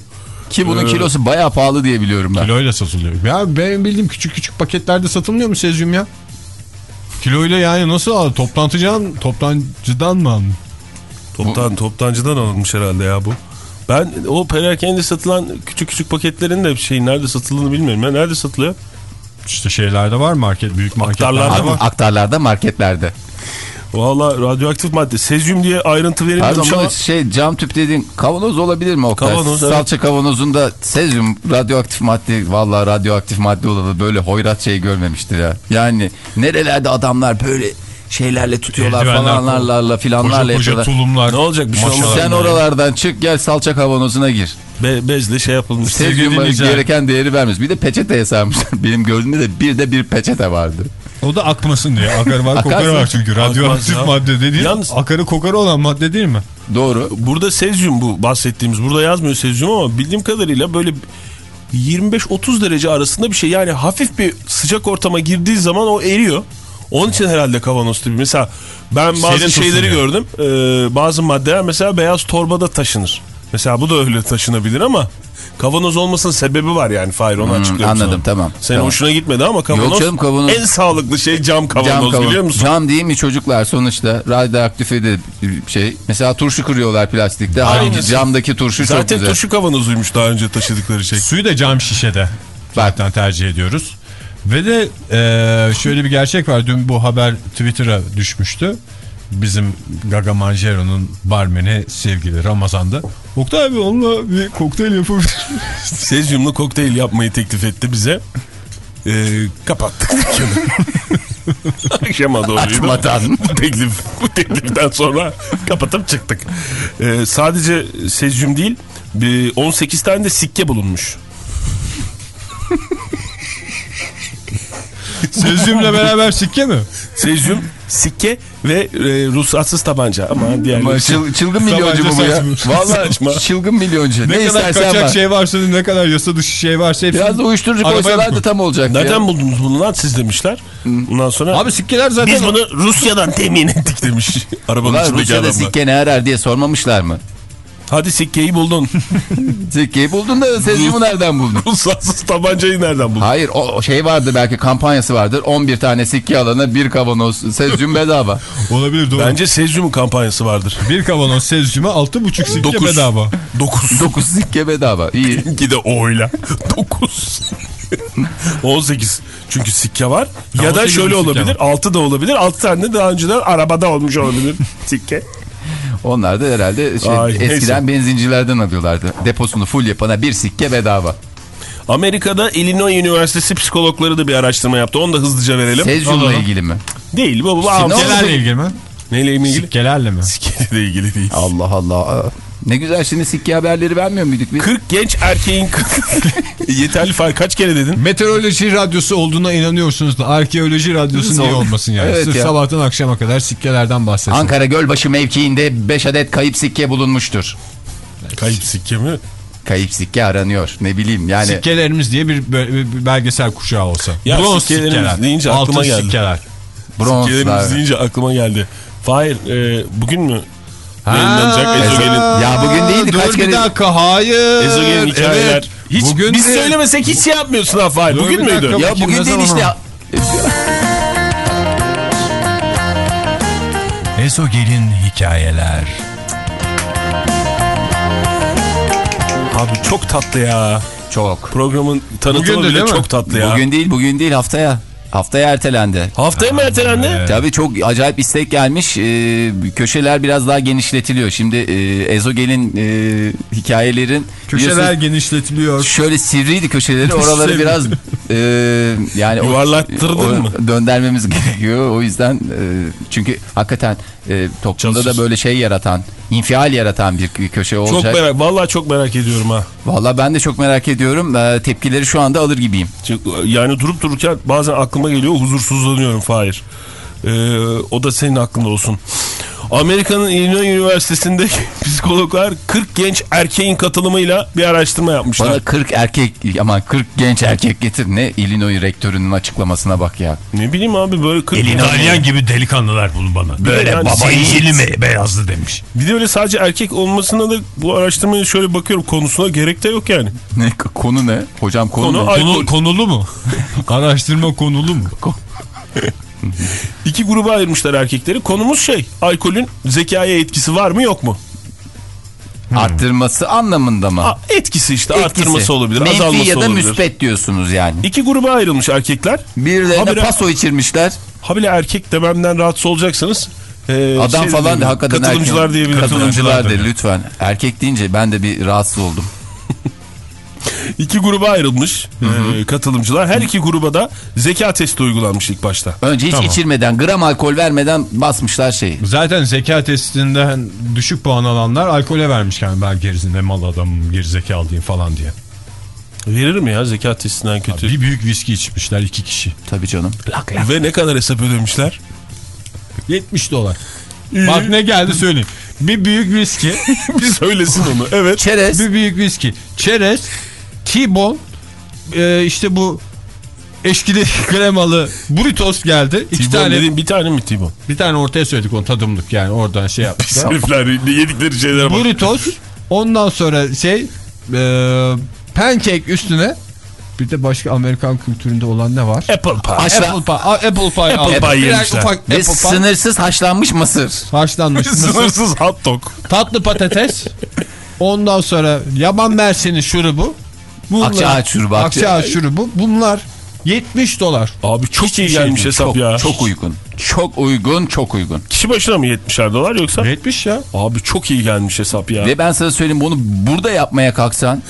Ki bunun kilosu bayağı pahalı diye biliyorum ben. Kiloyla satılıyor. Ya benim bildiğim küçük küçük paketlerde satılmıyor mu sezyum ya? Kiloyla yani nasıl al? Toplantıcıdan, toptancıdan mı aldın? Toptan, toptancıdan alınmış herhalde ya bu. Ben o perakende satılan küçük küçük paketlerin de şey nerede satıldığını bilmiyorum. Ya nerede satılıyor? İşte şeylerde var market, büyük marketlerde Aktarlarda var. Aktarlarda marketlerde. Valla radyoaktif madde. Sezyum diye ayrıntı Pardon verilmemiş ama şey cam tüp dediğin kavanoz olabilir mi Oktay? Kavanoz, evet. Salça kavanozunda sezyum radyoaktif madde vallahi radyoaktif madde olalı böyle hoyrat şey görmemiştir ya. Yani nerelerde adamlar böyle şeylerle tutuyorlar Eldivenler, falanlarla filanlarla Koca koca tulumlar. Ne olacak? Bir şey olmaz. Sen oralardan çık gel salça kavanozuna gir. be, bezle şey yapılmış. Sezyum dinleyiciler. gereken değeri vermez. Bir de peçeteye sarmışlar. [LAUGHS] Benim gördüğümde de bir de bir peçete vardı. O da akmasın diye. Akarı var kokarı var çünkü. Radyoaktif madde dediğin Yalnız- akarı kokarı olan madde değil mi? Doğru. Burada sezyum bu bahsettiğimiz. Burada yazmıyor sezyum ama bildiğim kadarıyla böyle 25-30 derece arasında bir şey. Yani hafif bir sıcak ortama girdiği zaman o eriyor. Onun için herhalde kavanoz tipi. Mesela ben bazı Serin şeyleri gördüm. Ee, bazı maddeler mesela beyaz torbada taşınır. Mesela bu da öyle taşınabilir ama kavanoz olmasının sebebi var yani Fahir onu açıklıyorum anladım, sana. tamam. Senin Tamam. hoşuna gitmedi ama kavanoz, canım, kavanoz- en sağlıklı şey cam kavanoz kavan- biliyor musun? Cam değil mi çocuklar sonuçta radyoaktife de bir şey. Mesela turşu kırıyorlar plastikte. Halbuki camdaki turşu çok Zaten güzel. turşu kavanozuymuş daha önce taşıdıkları şey. Suyu da cam şişede zaten tercih ediyoruz. Ve de e, şöyle bir gerçek var. Dün bu haber Twitter'a düşmüştü. Bizim Gaga Manjero'nun barmeni sevgili Ramazan'da. Oktay abi onunla bir kokteyl yapabilir? [LAUGHS] Sezyumlu kokteyl yapmayı teklif etti bize. Ee, kapattık dükkanı. [LAUGHS] Akşama doğruydu. Açmadan. Bu teklif, bu tekliften sonra kapatıp çıktık. Ee, sadece sezyum değil, bir 18 tane de sikke bulunmuş. [LAUGHS] Sezyumla beraber sikke mi? Sezyum, sikke ve e, ruhsatsız tabanca. Ama diğer Ama çıl- çılgın milyoncu bu ya? saçma. Valla Saçma. çılgın milyoncu. Ne, Ne, kadar kaçak var. şey varsa ne kadar yasa dışı şey varsa hepsini Biraz da uyuşturucu arabaya koysalar da koy. tam olacak Nereden ya. buldunuz bunu lan siz demişler. Ondan sonra Abi sikkeler zaten biz bunu Rusya'dan temin ettik demiş. Arabanın içindeki Rusya'da sikke ne arar diye sormamışlar mı? Hadi sikkeyi buldun. [LAUGHS] Sikkeyi buldun da sezyumu nereden buldun? Ruhsatsız tabancayı nereden buldun? Hayır o şey vardır belki kampanyası vardır. 11 tane sikke alana bir kavanoz sezyum bedava. [LAUGHS] olabilir doğru. Bence Sezyum kampanyası vardır. bir kavanoz sezyuma 6,5 sikke Dokuz. bedava. 9. 9 sikke bedava. İyi. Gide oyla. 9. 18. Çünkü sikke var. ya da 18 şöyle olabilir. 6 da olabilir. 6 tane de daha önceden arabada olmuş olabilir. [LAUGHS] sikke. Onlar da herhalde şey, Ay, neyse. eskiden benzincilerden alıyorlardı. Deposunu full yapana bir sikke bedava. Amerika'da Illinois Üniversitesi psikologları da bir araştırma yaptı. Onu da hızlıca verelim. Sezyumla Alalım. ilgili mi? Değil bu. bu ne oldu? Sikkelerle ilgili mi? Neyle ilgili? Sikkelerle mi? Sikkeyle ilgili değil. Allah Allah. Ne güzel şimdi sikke haberleri vermiyor muyduk biz? 40 genç erkeğin [LAUGHS] yeterli fark kaç kere dedin? Meteoroloji radyosu olduğuna inanıyorsunuz da arkeoloji radyosu niye olmasın yani? Evet Sırf ya. sabahtan akşama kadar sikkelerden bahsetsin. Ankara Gölbaşı mevkiinde 5 adet kayıp sikke bulunmuştur. Kayıp sikke mi? Kayıp sikke aranıyor. Ne bileyim yani. Sikkelerimiz diye bir, belgesel kuşağı olsa. Ya Bronz sikkelerimiz sikkeler. deyince aklıma altın geldi. sikkeler. Sikkelerimiz Bronzlar. deyince aklıma geldi. Fahir e, bugün mü yayınlanacak Ezogel'in Ya bugün değildi, dur kaç bir kere- dakika hayır. Ezogel'in hikayeler. Evet. Hiç Bugün biz de- söylemesek hiç şey yapmıyorsun. Dur Bugün müydü? dakika. Ya bugün değil işte. Ezogel'in hikayeler. Abi çok tatlı ya. Çok. Programın tanıtımı bile çok tatlı ya. Bugün değil bugün değil haftaya. Haftaya ertelendi. Haftaya mı ertelendi? Evet. Tabii çok acayip istek gelmiş. Ee, köşeler biraz daha genişletiliyor. Şimdi e, Ezogel'in e, hikayelerin Köşeler genişletiliyor. şöyle sivriydi köşeleri. [LAUGHS] Oraları biraz e, yani Yuvarlattırdın o- mı? Döndürmemiz [LAUGHS] gerekiyor. O yüzden e, çünkü hakikaten e, toplumda Casus. da böyle şey yaratan, infial yaratan bir köşe Çok olacak. merak, vallahi çok merak ediyorum ha. Vallahi ben de çok merak ediyorum. E, tepkileri şu anda alır gibiyim. Çünkü, yani durup dururken bazen aklıma geliyor huzursuzlanıyorum Fahir. Ee, o da senin aklında olsun. Amerika'nın Illinois Üniversitesi'nde [LAUGHS] psikologlar 40 genç erkeğin katılımıyla bir araştırma yapmışlar. Bana 40 erkek ama 40 genç erkek getir. Ne Illinois rektörünün açıklamasına bak ya. Ne bileyim abi böyle 40 Elini arayan gibi delikanlılar bulun bana. Böyle yani baba zencili mi beyazlı demiş. Bir de öyle sadece erkek olmasına da bu araştırmaya şöyle bakıyorum konusuna gerek de yok yani. Ne konu ne? Hocam konu, Konu ne? Konu, konulu mu? [LAUGHS] Araştırma konulu mu? İki gruba ayırmışlar erkekleri. Konumuz şey alkolün zekaya etkisi var mı yok mu? Arttırması anlamında mı? A, etkisi işte Etkisi. arttırması olabilir Menfi azalması ya da olabilir. müspet diyorsunuz yani. İki gruba ayrılmış erkekler. Birilerine Habire- paso içirmişler. Habire erkek dememden rahatsız olacaksanız. e, Adam şey falan da hakikaten Katılımcılar erkek. diyebilirim. Katılımcılar de lütfen. Erkek deyince ben de bir rahatsız oldum. [LAUGHS] İki gruba ayrılmış e, katılımcılar. Her iki gruba da zeka testi uygulanmış ilk başta. Önce hiç Tamam. içirmeden gram alkol vermeden basmışlar şeyi. Zaten zeka testinden düşük puan alanlar alkole vermiş yani ben gerizinde mal adamım gerizekalı diyeyim falan diye. Verir mi ya zekat testinden kötü? Bir büyük viski içmişler iki kişi. Tabii canım. Ve ne kadar hesap ödemişler? 70 dolar. Bak ne geldi söyleyeyim. Bir büyük viski. [LAUGHS] bir söylesin onu. Evet. Çerez. bir büyük viski. Çerez. T-bone. e, işte bu eşkili [LAUGHS] kremalı burritos geldi. İki tane dediğin bir tane mi T-bone? bir tane ortaya söyledik onu tadımlık yani oradan şey yapmışlar. [LAUGHS] Herifler yedikleri şeylere bak. burritos ondan sonra şey e, pancake üstüne bir de başka Amerikan kültüründe olan ne var? Apple pie. Haşla- Apple pie, a- apple pie, aldım. pie yemişler. ufak Ve apple pie, sınırsız haşlanmış mısır. haşlanmış [LAUGHS] mısır, Sınırsız hot dog. tatlı patates, ondan sonra yaban mersini şurubu, bunlar, Akçaağaç şurubu, akça- akçaağaç şurubu, bunlar 70 dolar. Abi çok iyi şey gelmiş hesap Çok, ya. çok uygun. Çok uygun, çok uygun. Kişi başına mı 70'er dolar yoksa? 70 ya. Abi çok iyi gelmiş hesap ya. Ve ben sana söyleyeyim bunu burada yapmaya kalksan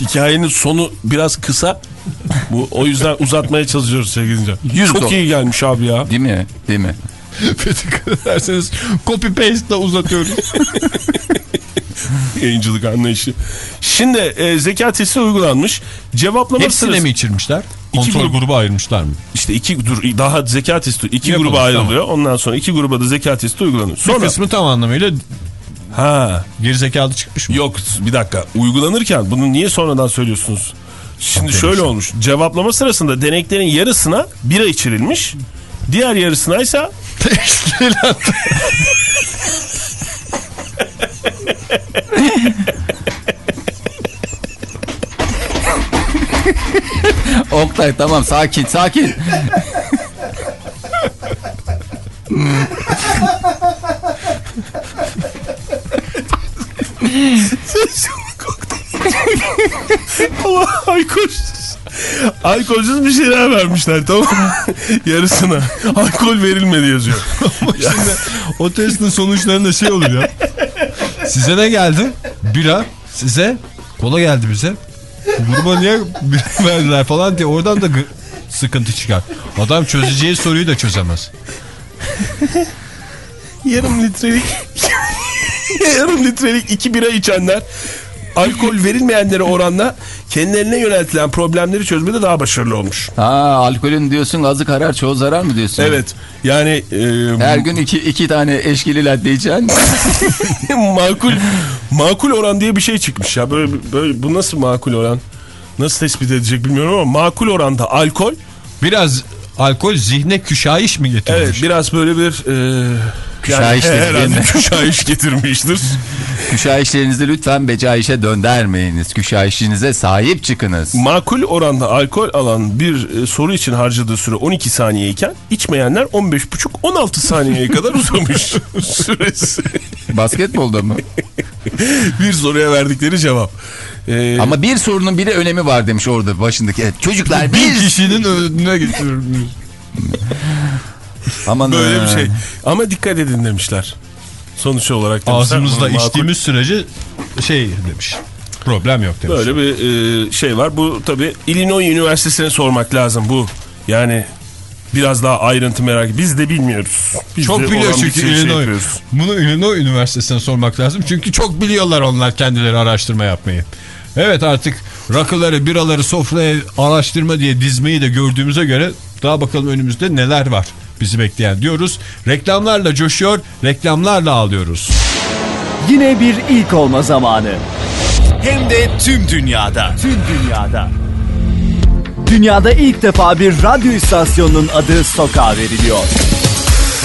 Hikayenin sonu biraz kısa. Bu o yüzden uzatmaya çalışıyoruz sevgili dinleyiciler. Yüz Çok dolar. iyi gelmiş abi ya. değil mi? Değil mi? [LAUGHS] Dikkat ederseniz copy paste ile uzatıyoruz. [LAUGHS] Yayıncılık anlayışı. Şimdi e, zeka testi uygulanmış. Cevaplama Hepsine sırası- mi içirmişler? İki Kontrol grup. grubu ayırmışlar mı? İşte iki dur daha zeka testi iki Yapalım, gruba ayrılıyor. Ondan sonra iki gruba da zeka testi uygulanıyor. Bir Sonra kısmı tam anlamıyla ha gerizekalı çıkmış mı? yok bir dakika uygulanırken bunu niye sonradan söylüyorsunuz? Şimdi şöyle olmuş. Cevaplama sırasında deneklerin yarısına bira içirilmiş. Diğer yarısına ise [LAUGHS] [LAUGHS] Oktay tamam sakin sakin. Ama alkolsüz. Alkolsüz bir şeyler vermişler tamam mı? Yarısına. Alkol verilmedi yazıyor. Şimdi [LAUGHS] o testin sonuçlarında şey olur ya. Size ne geldi? Bira. Size kola geldi bize. Gruba niye verdiler falan diye oradan da sıkıntı çıkar. Adam çözeceği soruyu da çözemez. yarım litrelik [LAUGHS] yarım litrelik iki bira içenler alkol verilmeyenlere oranla kendilerine yöneltilen problemleri çözmede daha başarılı olmuş. Ha alkolün diyorsun azı karar çoğu zarar mı diyorsun? Evet. Yani e, Her gün iki, iki tane eşkili latte içen [LAUGHS] makul makul oran diye bir şey çıkmış ya. Böyle, böyle bu nasıl makul oran? Nasıl tespit edecek bilmiyorum ama makul oranda alkol Biraz alkol zihne küşayiş mi getirmiş? evet biraz böyle bir e, Küşayiş yani dedi, herhalde küşayiş getirmiştir. [LAUGHS] Küşayişlerinizi lütfen becayişe döndürmeyiniz. Küşayişinize sahip çıkınız. Makul oranda alkol alan bir e, soru için harcadığı süre 12 saniye iken içmeyenler 15,5-16 saniyeye kadar uzamış [LAUGHS] süresi. Basketbolda mı? [LAUGHS] bir soruya verdikleri cevap. Ee, Ama bir sorunun biri önemi var demiş orada başındaki. Evet, çocuklar Bir bir... kişinin önüne getirmiş. Aman böyle bir şey. Ama dikkat edin demişler. Sonuç olarak demişler. Ağzımızla Makul- içtiğimiz sürece şey demiş. Problem yok demiş. Böyle bir e, şey var. Bu tabi Illinois Üniversitesi'ne sormak lazım bu. Yani biraz daha ayrıntı merak. Biz de bilmiyoruz. Biz Çok de biliyor çünkü şey Illinois. yapıyoruz. Bunu Illinois Üniversitesi'ne sormak lazım. Çünkü çok biliyorlar onlar kendileri araştırma yapmayı. Evet artık rakıları, biraları sofraya araştırma diye dizmeyi de gördüğümüze göre daha bakalım önümüzde neler var bizi bekleyen diyoruz. Reklamlarla coşuyor, reklamlarla ağlıyoruz. Yine bir ilk olma zamanı. Hem de tüm dünyada. Tüm dünyada. Dünyada ilk defa bir radyo istasyonunun adı sokağa veriliyor.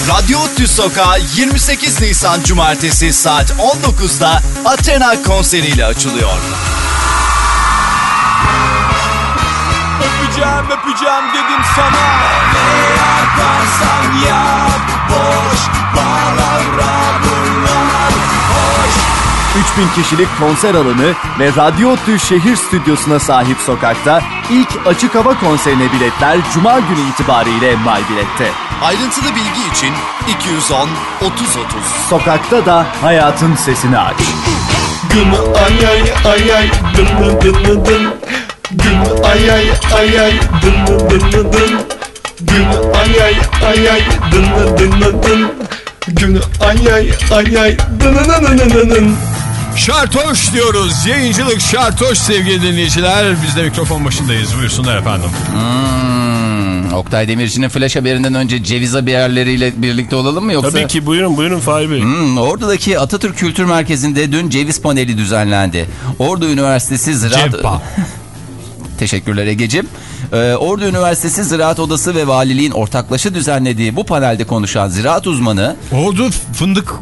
Radyo Ottu Sokağı 28 Nisan Cumartesi saat 19'da Athena konseriyle açılıyor. Öpeceğim öpeceğim dedim sana. Yaparsan yap boş palavra bunlar hoş. 3000 kişilik konser alanı ve Radyo Ottu şehir stüdyosuna sahip sokakta ilk açık hava konserine biletler Cuma günü itibariyle MyBilet'te. Ayrıntılı bilgi için 210 30 30. Sokakta da hayatın sesini aç. Gımı ay ay ay ay dın dın dın dın. Gımı ay ay ay ay dın dın dın dın Gımı ay ay ay ay dın dın dın dın dın. Gımı ay ay ay ay dın dın dın dın dın dın. Şartoş diyoruz. Yayıncılık şartoş sevgili dinleyiciler. Biz de mikrofon başındayız. Buyursunlar efendim. Hmm, Oktay Demirci'nin flash haberinden önce ceviz haberleriyle birlikte olalım mı yoksa? Tabii ki buyurun buyurun Fahir Bey. Hmm, Ordu'daki Atatürk Kültür Merkezi'nde dün ceviz paneli düzenlendi. Ordu Üniversitesi Ziraat... Cevpa. [LAUGHS] Teşekkürler Ege'cim. Ee, Ordu Üniversitesi Ziraat Odası ve Valiliğin ortaklaşa düzenlediği bu panelde konuşan ziraat uzmanı... Ordu fındık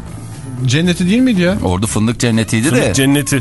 cenneti değil miydi ya? Ordu fındık cennetiydi de... Fındık cenneti.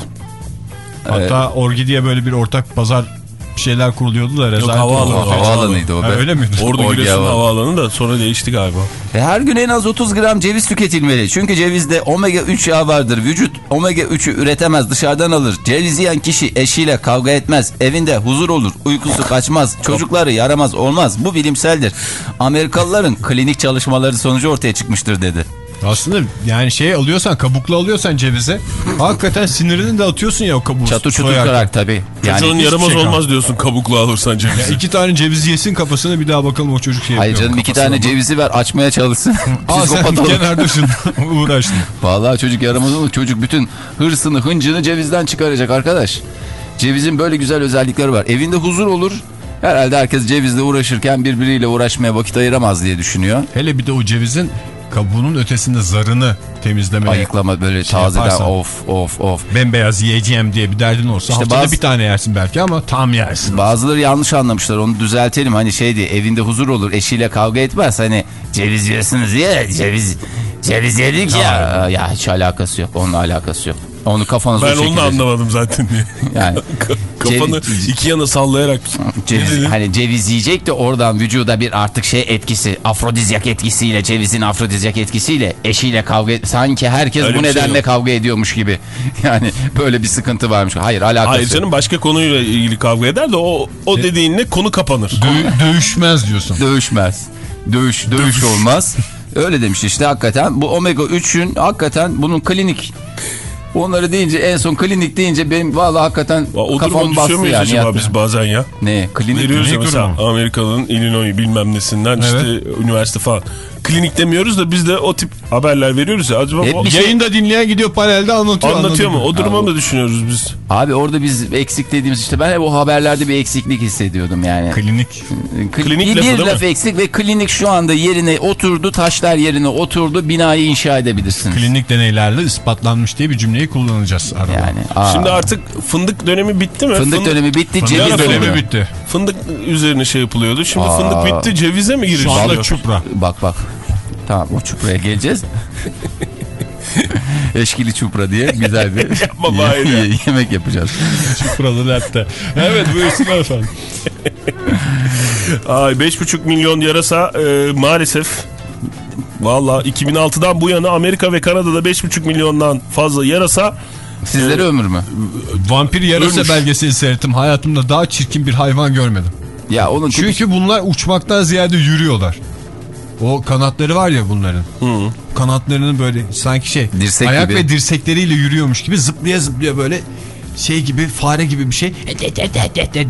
Hatta Orgi diye böyle bir ortak pazar bir şeyler kuruluyordu da rezalet havaalanı. Havaalanıydı o. Ha, öyle miydi? Ordu Ordu Giresun havaalanı da sonra değişti galiba. Ve her gün en az 30 gram ceviz tüketilmeli. Çünkü cevizde omega 3 yağ vardır. Vücut omega 3'ü üretemez dışarıdan alır. Ceviz yiyen kişi eşiyle kavga etmez. Evinde huzur olur. Uykusu kaçmaz. Çocukları yaramaz olmaz. Bu bilimseldir. Amerikalıların klinik çalışmaları sonucu ortaya çıkmıştır dedi. Aslında yani şey alıyorsan kabuklu alıyorsan cevize hakikaten sinirini de atıyorsun ya o kabuğu. Çatır çutur kırarak tabii. Yani hiçbir yaramaz şey olmaz diyorsun kabuklu alırsan Ya cevizi. iki tane ceviz yesin kafasına bir daha bakalım o çocuk şey Hayır canım iki tane cevizi ver açmaya çalışsın. [LAUGHS] Aa sen kenarda [LAUGHS] uğraştın. Vallahi çocuk yaramaz olur. Çocuk bütün hırsını hıncını cevizden çıkaracak arkadaş. Cevizin böyle güzel özellikleri var. Evinde huzur olur. Herhalde herkes cevizle uğraşırken birbiriyle uğraşmaya vakit ayıramaz diye düşünüyor. Hele bir de o cevizin kabuğunun ötesinde zarını temizlemeye Ayıklama böyle Şey tazeden yaparsan. of of of. bembeyaz yiyeceğim diye bir derdin olsa İşte haftada bazı- bir tane yersin belki ama tam yersin. Bazıları yanlış anlamışlar onu düzeltelim. Hani şey diye evinde huzur olur eşiyle kavga etmez. Hani ceviz yiyorsunuz ya ceviz ceviz yedik ya. Ya hiç alakası yok onunla alakası yok. Onu kafanıza Ben onu da anlamadım zaten diye. Yani [LAUGHS] Kafanı Ceviz- iki yana sallayarak. Ceviz, hani ceviz yiyecek de oradan vücuda bir artık şey etkisi afrodizyak etkisiyle cevizin afrodizyak etkisiyle eşiyle kavga sanki herkes Öyle bu şey nedenle yok. kavga ediyormuş gibi [LAUGHS] yani böyle bir sıkıntı varmış hayır alakası Hayır canım başka konuyla ilgili kavga eder de o, o dediğinle konu kapanır. Dö- dövüşmez diyorsun. dövüşmez dövüş dövüş olmaz öyle demiş işte hakikaten bu omega 3'ün hakikaten bunun klinik onları deyince en son klinik deyince benim vallahi hakikaten O kafam bastı yani acaba yattı. biz bazen ya? ne klinik Veriyoruz mesela. Amerika'nın Illinois bilmem nesinden işte üniversite falan. Klinik demiyoruz da biz de o tip haberler veriyoruz ya. Acaba Hep o, bir şey- Yayında dinleyen gidiyor panelde anlatıyor. anlatıyor mu? O duruma da düşünüyoruz biz. Abi orada biz eksik dediğimiz işte ben hep o haberlerde bir eksiklik hissediyordum yani. Klinik. Kl- Klinik bir, lafı bir laf mi? eksik ve klinik şu anda yerine oturdu, taşlar yerine oturdu, binayı inşa edebilirsiniz. Klinik deneylerle ispatlanmış diye bir cümleyi kullanacağız arada. Yani aa, Şimdi artık fındık dönemi bitti mi? fındık Fındık- dönemi bitti, Fındık ceviz dönemi dönemi. bitti. Fındık üzerine şey yapılıyordu. Şimdi Aa. fındık bitti. Cevize mi Şu girişiliyor? anda çupra. Bak bak. Tamam o çupraya geleceğiz. [LAUGHS] Eşkili çupra diye güzel bir [LAUGHS] Yapma bari ya. yemek yapacağız. Çupralı latte. Evet buyursunlar efendim. [LAUGHS] Ay 5,5 milyon yarasa e, maalesef Valla 2006'dan bu yana Amerika ve Kanada'da 5,5 milyondan fazla yarasa Sizlere ömür mü? Vampir yarasa Ölmüş. belgeseli seyrettim. Hayatımda daha çirkin bir hayvan görmedim. Ya onun Çünkü bunlar uçmaktan ziyade yürüyorlar. O kanatları var ya bunların. Kanatlarının böyle sanki şey Dirsek ayak gibi. ve dirsekleriyle yürüyormuş gibi zıplaya zıplaya böyle şey gibi fare gibi bir şey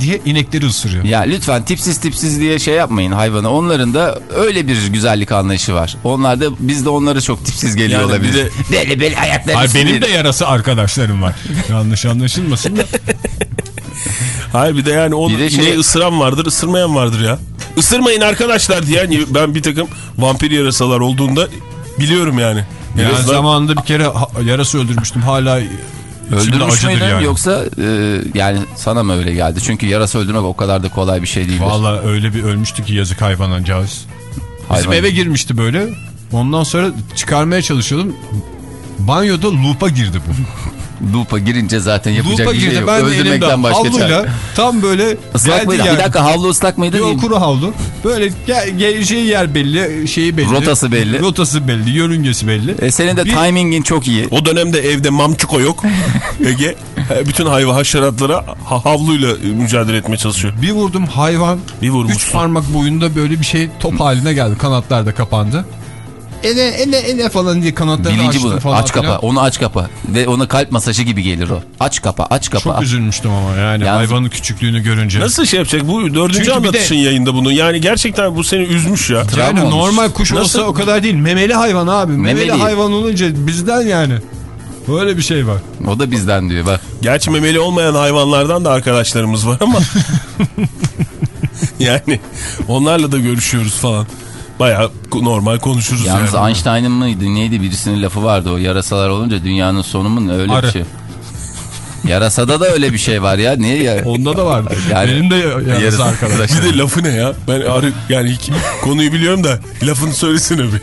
diye inekleri ısırıyor. Ya lütfen tipsiz tipsiz diye şey yapmayın hayvanı. Onların da öyle bir güzellik anlayışı var. Onlar da biz de onlara çok tipsiz geliyor Yani olabilir. de- [LAUGHS] Böyle böyle ayakları Hayır, benim de yarası arkadaşlarım var. Yanlış anlaşılmasın da. Hayır bir de yani Bir de şey- ineği ısıran vardır ısırmayan vardır ya. Isırmayın arkadaşlar diye yani ben bir takım vampir yarasalar olduğunda biliyorum yani. Azından- zamanında bir kere yarası öldürmüştüm. Hala Öldürmüş müydün yani. yoksa e, yani sana mı öyle geldi? Çünkü yarası öldürmek o kadar da kolay bir şey değildir. Vallahi öyle bir ölmüştü ki yazık hayvana Caviz. Bizim Hayvan- eve girmişti böyle. Ondan sonra çıkarmaya çalışıyordum. Banyoda loop'a girdi bu. [LAUGHS] Lupa girince zaten yapacak Loop'a bir şey yok. Ben Öldürmekten başka havluyla çare. tam böyle Islak geldi mıydı? yer. Bir dakika havlu ıslak mıydı? Yok kuru havlu. Böyle gel, geleceği yer belli, şeyi belli. Rotası belli. Rotası belli, yörüngesi belli. E, senin de Bir- timingin çok iyi. O dönemde evde mamçuko yok. [LAUGHS] Ege e, bütün hayvan haşeratlara ha- havluyla mücadele etmeye çalışıyor. Bir vurdum hayvan. Bir vurmuşsun. Üç parmak boyunda böyle bir şey top haline geldi. Kanatlar da kapandı. Ele ele ele falan diye kanatlarını Bilinci açtım bu. falan Aç kapa. Onu aç kapa. Ve ona kalp masajı gibi gelir o. Aç kapa. Aç kapa. Çok üzülmüştüm ama yani Yalnız- hayvanın küçüklüğünü görünce. Nasıl şey yapacak? Bu dördüncü Çünkü anlatışın de- yayında bunu. Yani gerçekten bu seni üzmüş ya. Yani Travma olmuş. normal kuş Nasıl? olsa o kadar değil. Memeli hayvan abi. Memeli, Memeli. hayvan olunca bizden yani. Öyle bir şey var. O da bizden diyor bak. Gerçi memeli olmayan hayvanlardan da arkadaşlarımız var ama. [LAUGHS] yani onlarla da görüşüyoruz falan. Bayağı normal konuşuruz Yalnız yani. Einstein'ın mıydı neydi birisinin lafı vardı o yarasalar olunca dünyanın sonu mu öyle Arı. bir şey. Yarasada da öyle bir şey var ya. Niye ya? Onda da vardı. Yani- Benim de yarısı Yarısı arkadaş. Bir de lafı ne ya? Ben arı yani konuyu biliyorum da lafını söylesene bir.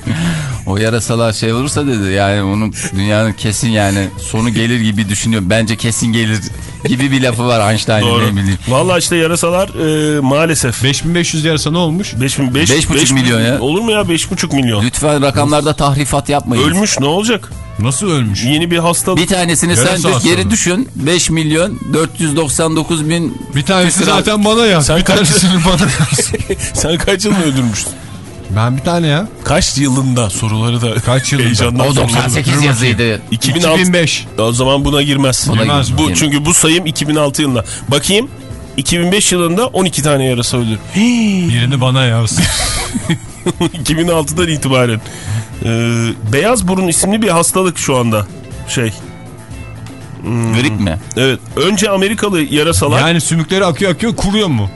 O yarasalar şey olursa dedi yani onun dünyanın kesin yani sonu gelir gibi düşünüyorum. Bence kesin gelir gibi bir lafı var Einstein'ın ne bileyim. Valla işte yarasalar e, maalesef. 5500 yarasa ne olmuş? 5000 beş- Beş buçuk beş- milyon ya. Olur mu ya 5,5 milyon? Lütfen rakamlarda tahrifat yapmayın. Ölmüş ne olacak? Nasıl ölmüş? Yeni bir hastalık. Bir tanesini Yarasa sen hastalığı. geri düşün. 5 milyon 499 bin Bir tanesi zaten bana yaz. Sen bir kaç- tanesini bana [LAUGHS] yaz. Sen kaç yılını öldürmüştün? Ben bir tane ya. Kaç yılında soruları da Kaç yılında? heyecandan O soruları da- 98 yazıydı. 2006. 2005. O zaman buna girmez. Buna Girmez. Bu, çünkü bu sayım 2006 yılında. Bakayım 2005 yılında 12 tane yarasa öldü. [GASPS] Birini bana yaz. [LAUGHS] [LAUGHS] 2006'dan itibaren. Ee, beyaz burun isimli bir hastalık şu anda. Şey. Grip mi? Evet. Önce Amerikalı yarasalar. yani sümükleri akıyor akıyor kuruyor mu?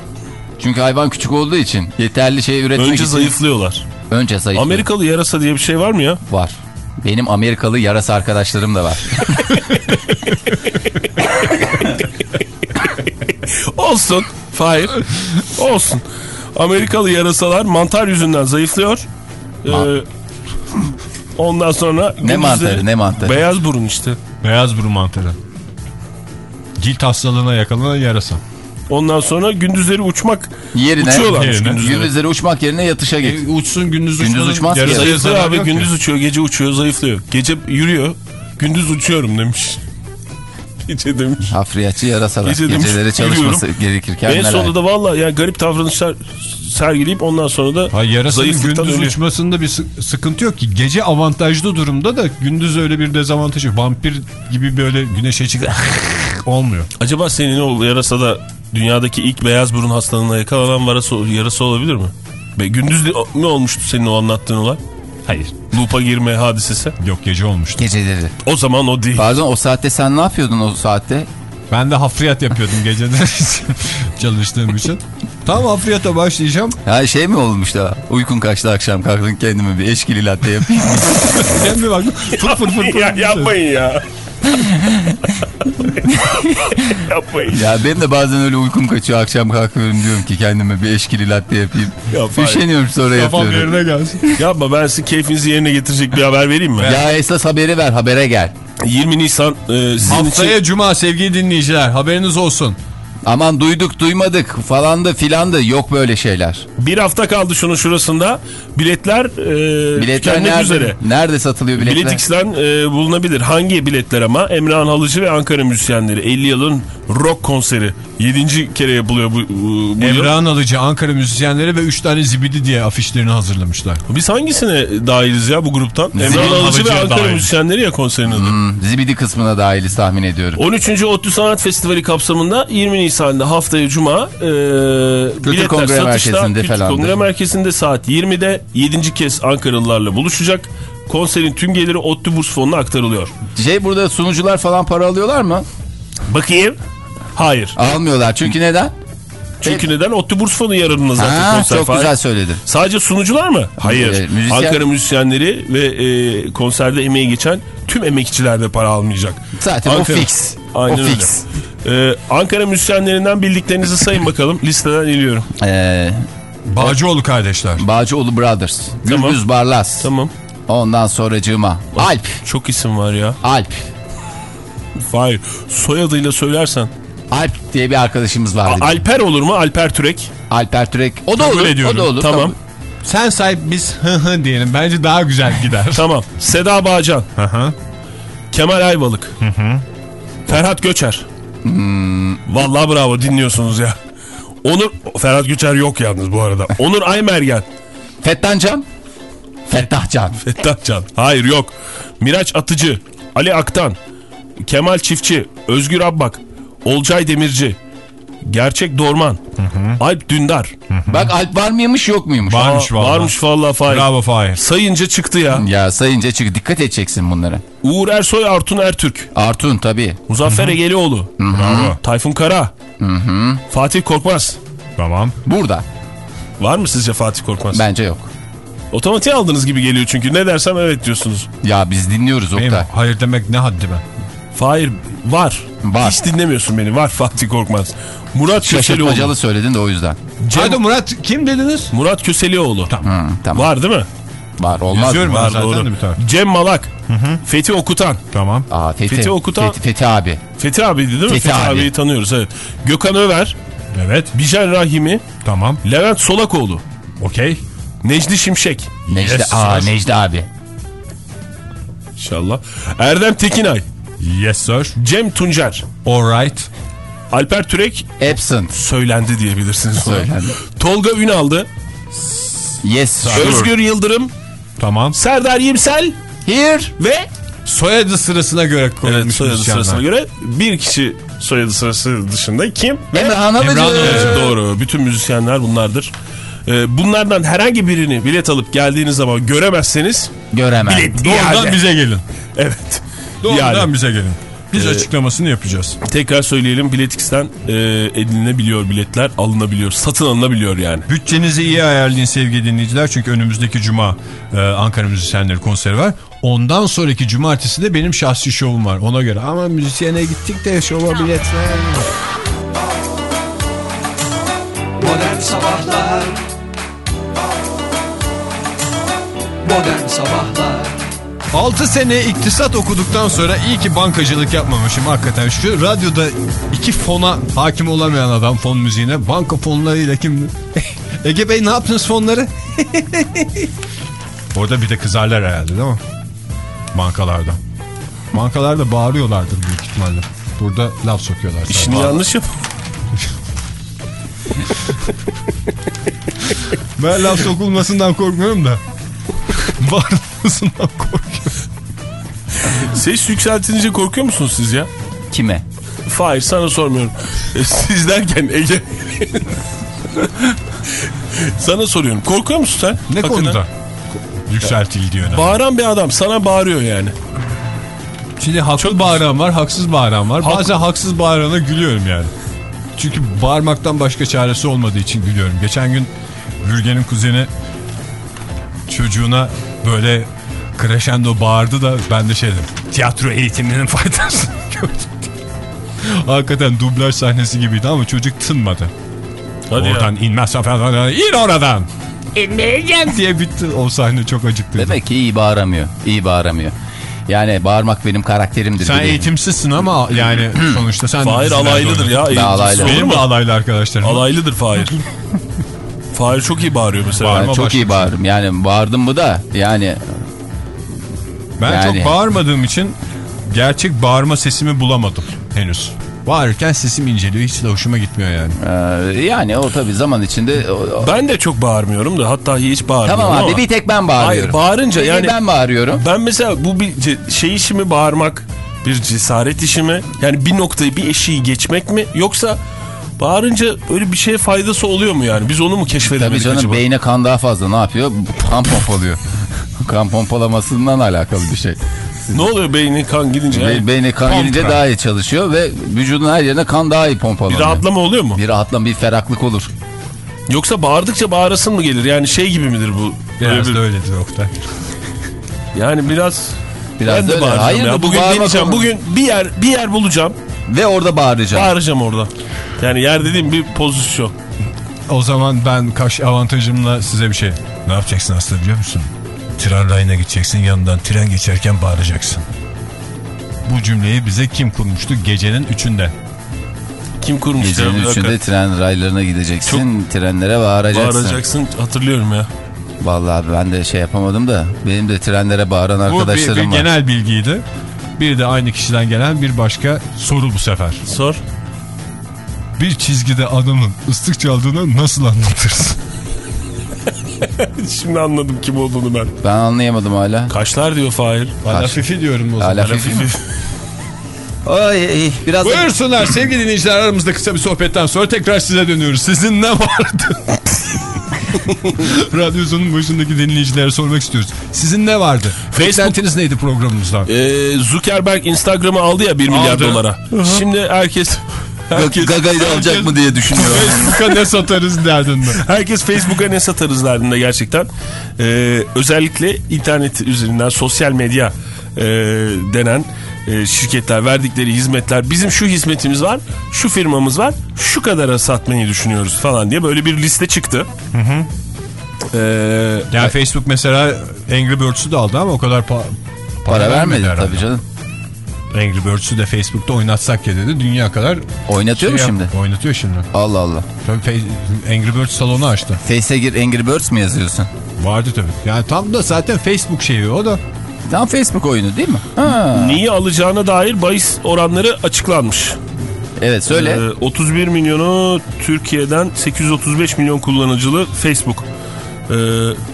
Çünkü hayvan küçük olduğu için yeterli şey üretmek önce için. zayıflıyorlar. Önce zayıf. Amerikalı yarasa diye bir şey var mı ya? Var. Benim Amerikalı yarasa arkadaşlarım da var. [LAUGHS] Olsun. Fahir. Olsun. Amerikalı yarasalar mantar yüzünden zayıflıyor. Ee, ondan sonra... Ne mantarı, ne mantarı? Beyaz burun işte. Beyaz burun mantarı. Cilt hastalığına yakalanan yarasa. Ondan sonra gündüzleri uçmak Yerine, uçuyorlarmış yerine. gündüzleri. gündüzleri uçmak yerine yatışa git. E, uçsun gündüz Gündüz uçmaz ki. Zayıflıyor abi yok gündüz ki. uçuyor gece uçuyor zayıflıyor. Gece yürüyor gündüz uçuyorum demiş. [LAUGHS] Gece demiş. Hafriyatçı yarasalar. Gece demiş, Geceleri çalışması gerekirken en sonunda da valla ya garip davranışlar sergileyip ondan sonra da Hayır yarasanın zayıflıktan gündüz ölüyor. uçmasında bir sı- sıkıntı yok ki. Gece avantajlı durumda da gündüz öyle bir dezavantajı. Vampir gibi böyle güneşe çık [LAUGHS] olmuyor. Acaba senin o yarasa da dünyadaki ilk beyaz burun hastalığına yakalanan varası, yarası olabilir mi? Be, gündüz mi olmuştu senin o anlattığın olay? Hayır. Loop'a girme hadisesi. Yok gece olmuştu. Geceleri. O zaman o değil. Pardon o saatte sen ne yapıyordun o saatte? Ben de hafriyat yapıyordum [LAUGHS] geceleri [LAUGHS] çalıştığım için. Tam hafriyata başlayacağım. Ya şey mi olmuş da uykun kaçtı akşam kalktın kendime bir eşkili latte yapayım. [LAUGHS] Bir baktım fır fır fır fır. ya yapmayın ya. Yapmayın. ya benim de bazen öyle uykum kaçıyor akşam kalkıyorum diyorum ki kendime bir eşkili latte yapayım. Ya, Fahir. Üşeniyorum sonra Kafam yapıyorum. yerine gelsin. Yapma ben sizin keyfinizi yerine getirecek bir haber vereyim mi? Ya esas haberi ver habere gel. 20 Nisan e, sizin Haftaya için cuma sevgili dinleyiciler haberiniz olsun. Aman duyduk duymadık falandı filandı yok böyle şeyler. bir hafta kaldı şunun şurasında. Biletler, e, Biletler tükenmek nerede? üzere. Nerede satılıyor biletler? Biletix'ten e, bulunabilir. Hangi biletler ama? Emrah'ın Halıcı ve Ankara müzisyenleri. 50 yılın rock konseri. 7. kere yapılıyor bu, bu yıl. Emrah'ın alıcı Ankara müzisyenleri ve 3 tane zibidi diye afişlerini hazırlamışlar. Biz hangisine dahiliz ya bu gruptan? Emrah'ın Halıcı ve Ankara dahil. müzisyenleri ya konserin adı. Hmm, zibidi kısmına dahiliz tahmin ediyorum. 13. ODTÜ Sanat Festivali kapsamında 20 Nisan'da haftaya Cuma e, biletler Kongre satışta. Merkezi'nde Kültür. Kongre Merkezi'nde saat 20'de 7. kez Ankaralılarla buluşacak. Konserin tüm geliri ODTÜ Burs Fonu'na aktarılıyor. Şey burada sunucular falan para alıyorlar mı? Bakayım. Hayır. Almıyorlar çünkü neden? Çünkü neden? ODTÜ Burs Fonu yararında zaten Ha, konser çok falan. güzel söyledin. Sadece sunucular mı? Hayır. Ee, müzisyen- Ankara müzisyenleri ve e, konserde emeği geçen tüm emekçiler de para almayacak. Zaten Ankara- o fix. Aynen o öyle. fix. Ee, Ankara müzisyenlerinden bildiklerinizi sayın bakalım. Listeden iniyorum. Ee, Bağcıoğlu kardeşler. Bağcıoğlu Brothers. Tamam. Gürbüz Barlas. Tamam. Ondan sonra Cıma. Alp. Çok isim var ya. Alp. Hayır. Soyadıyla söylersen. Alp diye bir arkadaşımız vardı. A- Alper olur mu? Alper Türek. Alper Türek. O da Kabul olur. O ediyorum. da olur. Tamam. Sen sahip biz hı hı diyelim. Bence daha güzel gider. [LAUGHS] Tamam. Seda Bağcan. Hı hı. Kemal Ayvalık. Ferhat Göçer. Hmm. Vallahi bravo dinliyorsunuz ya. Onur Ferhat Göçer yok yalnız bu arada. [LAUGHS] Onur Aymergen. Fettan Can. Fettah Can. [LAUGHS] Fettah Can. Hayır yok. Miraç Atıcı. Ali Aktan. Kemal Çiftçi. Özgür Abbak. Olcay Demirci. Gerçek Dorman. Alp Dündar. Bak Alp var mıymış yok muymuş? Varmış Aa, vallahi. Varmış vallahi Fahir. Bravo Fahir. Sayınca çıktı ya. Ya sayınca çık dikkat edeceksin bunlara. Uğur Ersoy, Artun Ertürk. Artun tabii. Muzaffer Egelioğlu. Bravo. Tayfun Kara. Fatih Korkmaz. Tamam. Burada. Var mı sizce Fatih Korkmaz? Bence yok. Otomatiğe aldığınız gibi geliyor çünkü. Ne dersem evet diyorsunuz. Ya biz dinliyoruz Benim Oktay. hayır demek ne haddi ben. Fahir var. Var. Hiç dinlemiyorsun beni. Var Fatih Korkmaz. Murat Köselioğlu. Şaşırtmacalı söyledin de o yüzden. Hadi Murat kim dediniz? Murat Köselioğlu. Hı, tamam. Var, Var değil mi? olmaz Yazıyorum Var zaten doğru. de bir taraf. Cem Malak. Fethi Okutan. Tamam. Aa, Fethi. Fethi Okutan- Fethi, Fethi abi. Fethi abiydi değil mi? Fethi Fethi, abi. abiyi tanıyoruz evet. Gökhan Över. Evet. Bijen Rahimi. Tamam. Levent Solakoğlu. Okey. Necdi Şimşek. Necdi, Yes, aa. Necdi abi. İnşallah. Erdem Tekinay. Yes sir. Cem Tuncer. Alright. Alper Türek Absent. söylendi diyebilirsiniz. Söylendi. Tolga Ünal'dı. Yes. Sure. Özgür Yıldırım. Tamam. Serdar Yimsel. Here. Ve Soyadı sırasına göre koyulmuş evet, soyadı müzisyenler. sırasına göre bir kişi soyadı sırası dışında kim? Ve Emrah Anabacı. Emrah Anabacı. Evet, doğru. Bütün müzisyenler bunlardır. Ee, bunlardan herhangi birini bilet alıp geldiğiniz zaman göremezseniz Göremem. bilet Doğrudan iade. bize gelin. Evet. Doğrudan Yani. bize gelin. Biz Ee, açıklamasını yapacağız. Tekrar söyleyelim Biletix'ten e, edinilebiliyor biletler alınabiliyor. Satın alınabiliyor yani. Bütçenizi iyi ayarlayın sevgili dinleyiciler. Çünkü önümüzdeki cuma e, Ankara Müzisyenleri konseri var. Ondan sonraki cumartesi de benim şahsi şovum var. Ona göre ama müzisyene gittik de şova biletler. Modern Sabahlar Modern Sabahlar 6 sene iktisat okuduktan sonra iyi ki bankacılık yapmamışım hakikaten. Şu radyoda iki fona hakim olamayan adam fon müziğine banka fonlarıyla kim... [LAUGHS] Ege Bey ne yaptınız fonları? [LAUGHS] Orada bir de kızarlar herhalde değil mi? Bankalarda. Bankalarda bağırıyorlardır büyük ihtimalle. Burada laf sokuyorlar. İşini yanlış yap. [LAUGHS] Ben laf sokulmasından korkmuyorum da. [LAUGHS] Bağırmasından korkuyorum. Ses yükseltince korkuyor musunuz siz ya? Kime? Fahir sana sormuyorum. E, Siz derken Ege. sana soruyorum. Korkuyor musun sen? Ne Hakikaten. konuda? Yükseltildi önemli. Bağıran bir adam sana bağırıyor yani. Şimdi haklı bağıran var, haksız bağıran var. Bazen haksız bağırana gülüyorum yani. Çünkü bağırmaktan başka çaresi olmadığı için gülüyorum. Geçen gün Bürgen'in kuzeni çocuğuna böyle crescendo bağırdı da ben de şey dedim. Tiyatro eğitiminin faydasını [LAUGHS] gördüm. Hakikaten dublaj sahnesi gibiydi ama çocuk tınmadı. Hadi oradan ya. inmezsen falan in oradan. İnmeyeceğim diye bitti. O sahne çok acıktı. Demek ki iyi bağıramıyor. İyi bağıramıyor. Yani bağırmak benim karakterimdir. Sen eğitimsizsin ama yani [CLEARS THROAT] sonuçta sen... Fahir alaylıdır ya. eğitimsiz alaylı. Benim de alaylı arkadaşlarım. Alaylıdır Fahir. [LAUGHS] Fahir çok iyi bağırıyor mesela. Bağırma çok iyi bir bağırırım. Yani bağırdım mı da yani Ben Yani. çok bağırmadığım için gerçek bağırma sesimi bulamadım henüz. Bağırırken sesim inceliyor. Hiç de hoşuma gitmiyor yani. e, yani o tabii zaman içinde o- o- Ben de çok bağırmıyorum da hatta hiç bağırmıyorum Tamam abi ama. bir tek ben bağırıyorum. Hayır bağırınca Bir yani ben bağırıyorum. ben mesela bu bir şey işi mi bağırmak bir cesaret işi mi? Yani bir noktayı bir eşiği geçmek mi yoksa bağırınca öyle bir şeye faydası oluyor mu yani? Biz onu mu Tabii keşfedemedik canım acaba? beyne kan daha fazla ne yapıyor? Kan pompalıyor. [LAUGHS] kan pompalamasından alakalı bir şey. Ne oluyor beynin kan gidince? Be- beyne kan Pompra. gelince daha iyi çalışıyor ve vücudun her yerine kan daha iyi Bir pompalanıyor. rahatlama oluyor mu? Bir rahatlama bir ferahlık olur. Yoksa bağırdıkça bağırasın mı gelir? Yani şey gibi midir bu? Biraz bir- da öyledir Oktay. Yani biraz Biraz ben da de öyle. Hayır ya. Bugün bağırmak deneyeceğim. Bugün bir yer bir yer bulacağım. Ve orada bağıracağım. Bağıracağım orada. Yani yer dediğim bir pozisyon. O zaman ben kaş avantajımla size bir şey. Ne yapacaksın aslında biliyor musun? Tren rayına gideceksin yanından tren geçerken bağıracaksın. Bu cümleyi bize kim kurmuştu? Gecenin üçünde. Kim kurmuş ya? Gecenin Bir dakika. üçünde tren raylarına gideceksin. Trenlere bağıracaksın. Bağıracaksın hatırlıyorum ya. Vallahi ben de şey yapamadım da benim de trenlere bağıran Bu bir, arkadaşlarım bir var. genel bilgiydi. Bir de aynı kişiden gelen bir başka soru bu sefer. Sor. Bir çizgide adamın ıslık çaldığını nasıl anlatırsın? [LAUGHS] Şimdi anladım kim olduğunu ben. Ben anlayamadım hala. Kaşlar diyor Fahir. Hala Kaç? fifi diyorum o zaman. Hala fifi mi? [LAUGHS] Ay, ay, biraz da- Buyursunlar sevgili dinleyiciler aramızda kısa bir sohbetten sonra tekrar size dönüyoruz. Sizin ne vardı? [LAUGHS] Radyonun başındaki dinleyicilere sormak istiyoruz. Sizin ne vardı? Beklentiniz neydi programımızdan? Ee, Zuckerberg Instagram'ı aldı ya 1 milyar Aldı. dolara. Şimdi herkes... Herkes, Gaga'yı da alacak mı diye düşünüyor. Facebook'a ne satarız derdinde. herkes Facebook'a ne satarız derdinde gerçekten. Ee, özellikle internet üzerinden sosyal medya e, denen e, şirketler verdikleri hizmetler bizim şu hizmetimiz var, şu firmamız var, şu kadara satmayı düşünüyoruz falan diye böyle bir liste çıktı. Ee, Yani Facebook mesela Angry Birds'ü de aldı ama o kadar pa- Para vermedi herhalde. tabii canım. Angry Birds'ü de Facebook'ta oynatsak ya dedi. Dünya kadar Oynatıyor mu şey şimdi? yap- Oynatıyor şimdi. Allah Allah. Tabii Angry Birds salonu açtı. Face'e gir Angry Birds mi yazıyorsun? Vardı tabii. Yani tam da zaten Facebook şeyi o da. Tam Facebook oyunu değil mi? Ha. neyi alacağına dair bahis oranları açıklanmış. Evet söyle. Ee, 31 milyonu Türkiye'den 835 milyon kullanıcılı Facebook. Ee,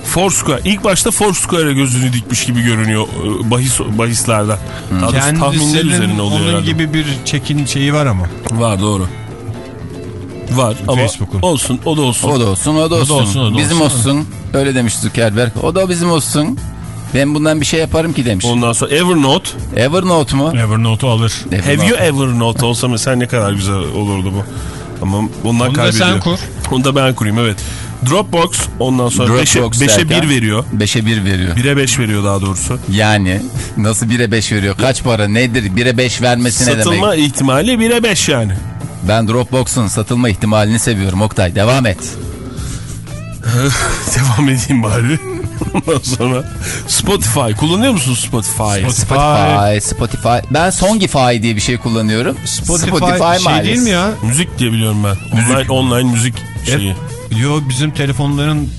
Foursquare. İlk başta Foursquare'e gözünü dikmiş gibi görünüyor e, bahis bahislerden. Daha doğrusu tahminler üzerine oluyor onun herhalde. gibi bir çekin şeyi var ama. Var doğru. Var ama Facebook'un. olsun o da olsun. O da olsun, o da olsun. olsun, o da bizim olsun. olsun. Öyle demiş Zuckerberg. O da bizim olsun. Ben bundan bir şey yaparım ki demiş. Ondan sonra Evernote. Evernote mu? Evernote'u alır. Have you Evernote olsa mesela ne kadar güzel olurdu bu. Ama bundan Onu da kaybediyor. sen kur. Onu da ben kurayım evet. Dropbox ondan sonra Dropbox 5'e derken? 1 veriyor. 5'e 1 veriyor. 1'e 5 veriyor daha doğrusu. Yani nasıl 1'e 5 veriyor? Kaç para nedir? 1'e 5 vermesi ne Satılma demek? ihtimali 1'e 5 yani. Ben Dropbox'un satılma ihtimalini seviyorum Oktay. Devam et. [LAUGHS] Devam edeyim bari. [LAUGHS] Ondan sonra Spotify. Kullanıyor musun Spotify? Spotify, Spotify. Ben Songify diye bir şey kullanıyorum. Spotify, şey maalesef. değil mi ya? Müzik diye biliyorum ben. Online, online müzik şeyi. Yo bizim telefonların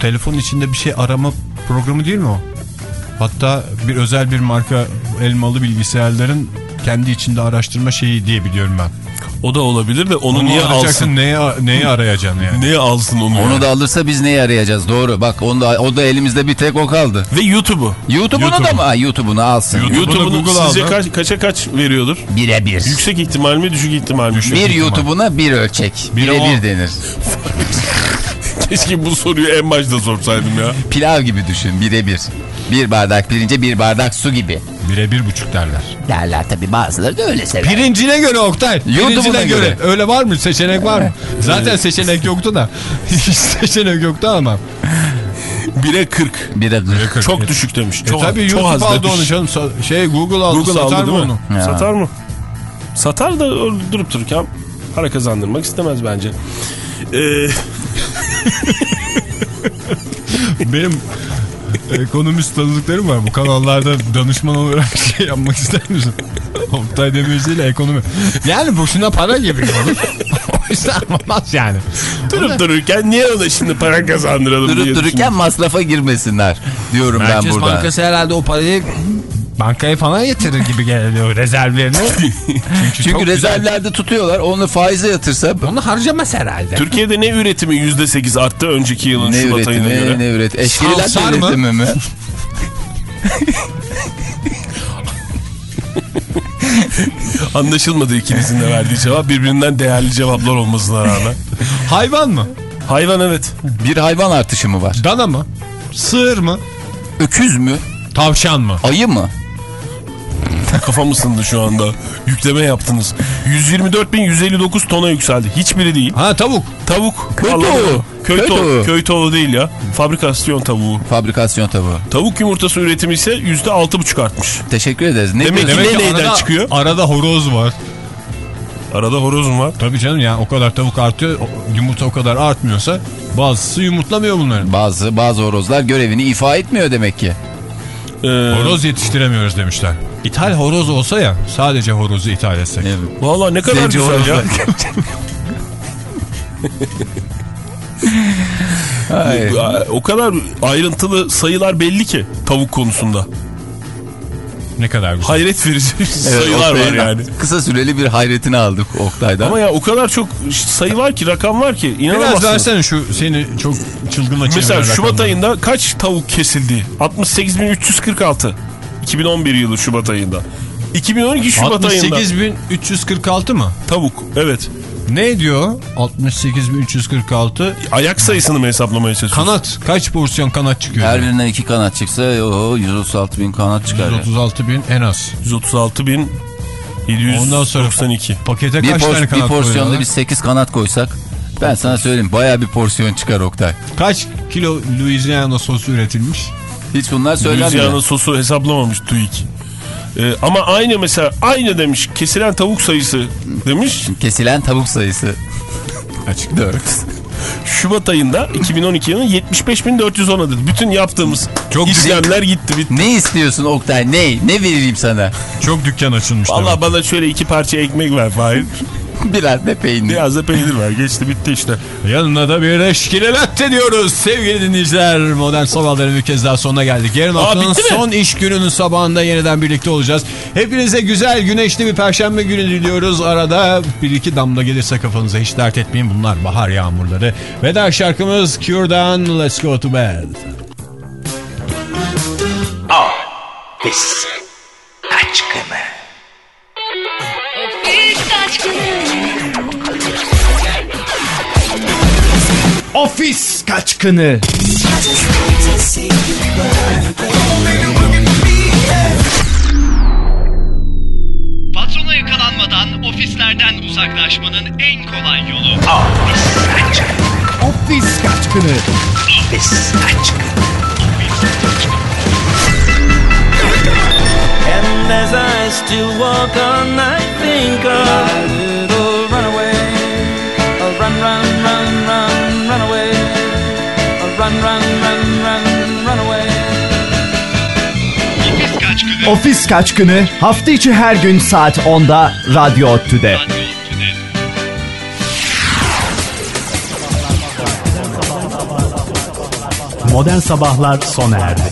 telefon içinde bir şey arama programı değil mi o? Hatta bir özel bir marka elmalı bilgisayarların kendi içinde araştırma şeyi diye biliyorum ben. O da olabilir de onu, Onu niye alsın? neye, neyi arayacaksın yani? Niye alsın onu? Onu ya? da alırsa biz neye arayacağız? Doğru. Bak onu da, o da elimizde bir tek o kaldı. Ve YouTube'u. YouTube'unu YouTube. da mı? YouTube'unu alsın. YouTube'unu Google sizce aldı. kaç, kaça kaç veriyordur? Bire bir. Yüksek ihtimal mi düşük ihtimal mi? Bir YouTube'una bir ölçek. Bire Bire bir denir. [LAUGHS] Keşke bu soruyu en başta sorsaydım ya. Pilav gibi düşün. Bire bir. Bir bardak pirince bir bardak su gibi. Bire bir buçuk derler. Derler tabii bazıları da öyle sever. Pirincine göre Oktay. Pirincine göre. göre. Öyle var mı? Seçenek var mı? Zaten seçenek yoktu da. [LAUGHS] Hiç seçenek yoktu ama. 1'e 40. Bire kırk. Çok düşük demiş. E Çok, tabii çok YouTube aldı demiş. onu canım. Şey Google aldı. Google satar aldı mı onu? Ya. Satar mı? Satar da durup dururken para kazandırmak istemez bence. Ee, Benim [LAUGHS] ekonomist tanıdıklarım var. Bu kanallarda danışman olarak şey yapmak ister misin? [LAUGHS] Oktay Demirci ile ekonomi. Yani boşuna para gibi [LAUGHS] o yüzden olmaz yani. durup dururken niye ona şimdi para kazandıralım diye Durup dururken masrafa girmesinler diyorum ben Merkez burada. Bankası herhalde o parayı bankaya falan yatırır gibi geliyor rezervlerini. [LAUGHS] Çünkü, Çünkü çok güzel. rezervlerde tutuyorlar. Onu faize yatırsa Onu harcamaz herhalde. Türkiye'de ne üretimi %8 arttı önceki yılın ne Şubat ayına göre? üretimi ne üret. Eşkililer üretimi mi? [LAUGHS] Anlaşılmadı ikinizin de verdiği cevap. Birbirinden değerli cevaplar olmasına rağmen. Hayvan mı? Hayvan evet. Bir hayvan artışı mı var? Dana mı? Sığır mı? Öküz mü? Tavşan mı? Ayı mı? Kafam ısındı şu anda. Yükleme yaptınız. 124.159 tona yükseldi. Hiçbiri değil. Ha tavuk. Tavuk. Köy tavuğu. Köy, Köy tavuğu. tavuğu. Köy tavuğu değil ya. Fabrikasyon tavuğu. Fabrikasyon tavuğu. Tavuk yumurtası üretimi ise %6,5 artmış. Teşekkür ederiz. Ne Demek ki diyorsun? ne neyden arada, çıkıyor? Arada horoz var. Arada horoz mu var? Tabii canım yani o kadar tavuk artıyor yumurta o kadar artmıyorsa bazısı yumurtlamıyor bunların. Bazı bazı horozlar görevini ifa etmiyor demek ki. Ee, Horoz yetiştiremiyoruz demişler. İthal horoz olsa ya sadece horozu ithal etsek. Evet. Valla ne kadar Zence güzel ya. [LAUGHS] o kadar ayrıntılı sayılar belli ki tavuk konusunda. Ne kadar güzel. Hayret verici Evet, sayılar var yani. Kısa süreli bir hayretini aldık Oktay'dan. Ama ya o kadar çok sayı var ki rakam var ki Biraz inanamazsınız. versene şu seni çok çılgınla çeviren Mesela Şubat rakamları. ayında kaç tavuk kesildi? 68.346. 2011 yılı Şubat ayında. 2012 Şubat ayında. 68.346 mı? Tavuk evet. Ne diyor? 68.346. Ayak sayısını mı hesaplamaya çalışıyorsun? Kanat. Kaç porsiyon kanat çıkıyor? Her birinden iki kanat çıksa o 136 bin kanat çıkar. ya. 136 bin en az. 136 bin 792. Ondan sonra pakete Bir, kaç tane bir kanat porsiyonda koyuyorlar? biz 8 kanat koysak ben sana söyleyeyim baya bir porsiyon çıkar Oktay. Kaç kilo Louisiana sosu üretilmiş? Hiç bunlar söylenmiyor. Louisiana sosu hesaplamamış TÜİK. Ee, ama aynı mesela aynı demiş kesilen tavuk sayısı demiş. Kesilen tavuk sayısı. Açık. 4. Şubat ayında 2012 yılının 75.410 adet. Bütün yaptığımız Çok işlemler gitti bitti. Ne istiyorsun Oktay ne? Ne vereyim sana? Çok dükkan açılmış. Demek. bana şöyle iki parça ekmek ver Fahir. [LAUGHS] [LAUGHS] Biraz da peynir. Biraz da peynir ver. Geçti bitti işte. Yanına da bir eşkile latte diyoruz sevgili dinleyiciler. Modern sabahların bir kez daha sonuna geldik. Yarın haftanın bitti mi? son iş gününün sabahında yeniden birlikte olacağız. Hepinize güzel güneşli bir perşembe günü diliyoruz. Arada bir iki damla gelirse kafanıza hiç dert etmeyin. Bunlar bahar yağmurları. Veda şarkımız Cure'dan Let's Go To Bed. Ofis kaçkını. Patrona yakalanmadan ofislerden uzaklaşmanın en kolay yolu. Ofis kaçkını. And as I still walk on, I think of run, run, run, run, run away. Ofis kaçkını. Ofis kaçkını hafta içi her gün saat 10'da Radyo ODTÜ'de. Radyo Tüde. Modern Sabahlar sona erdi.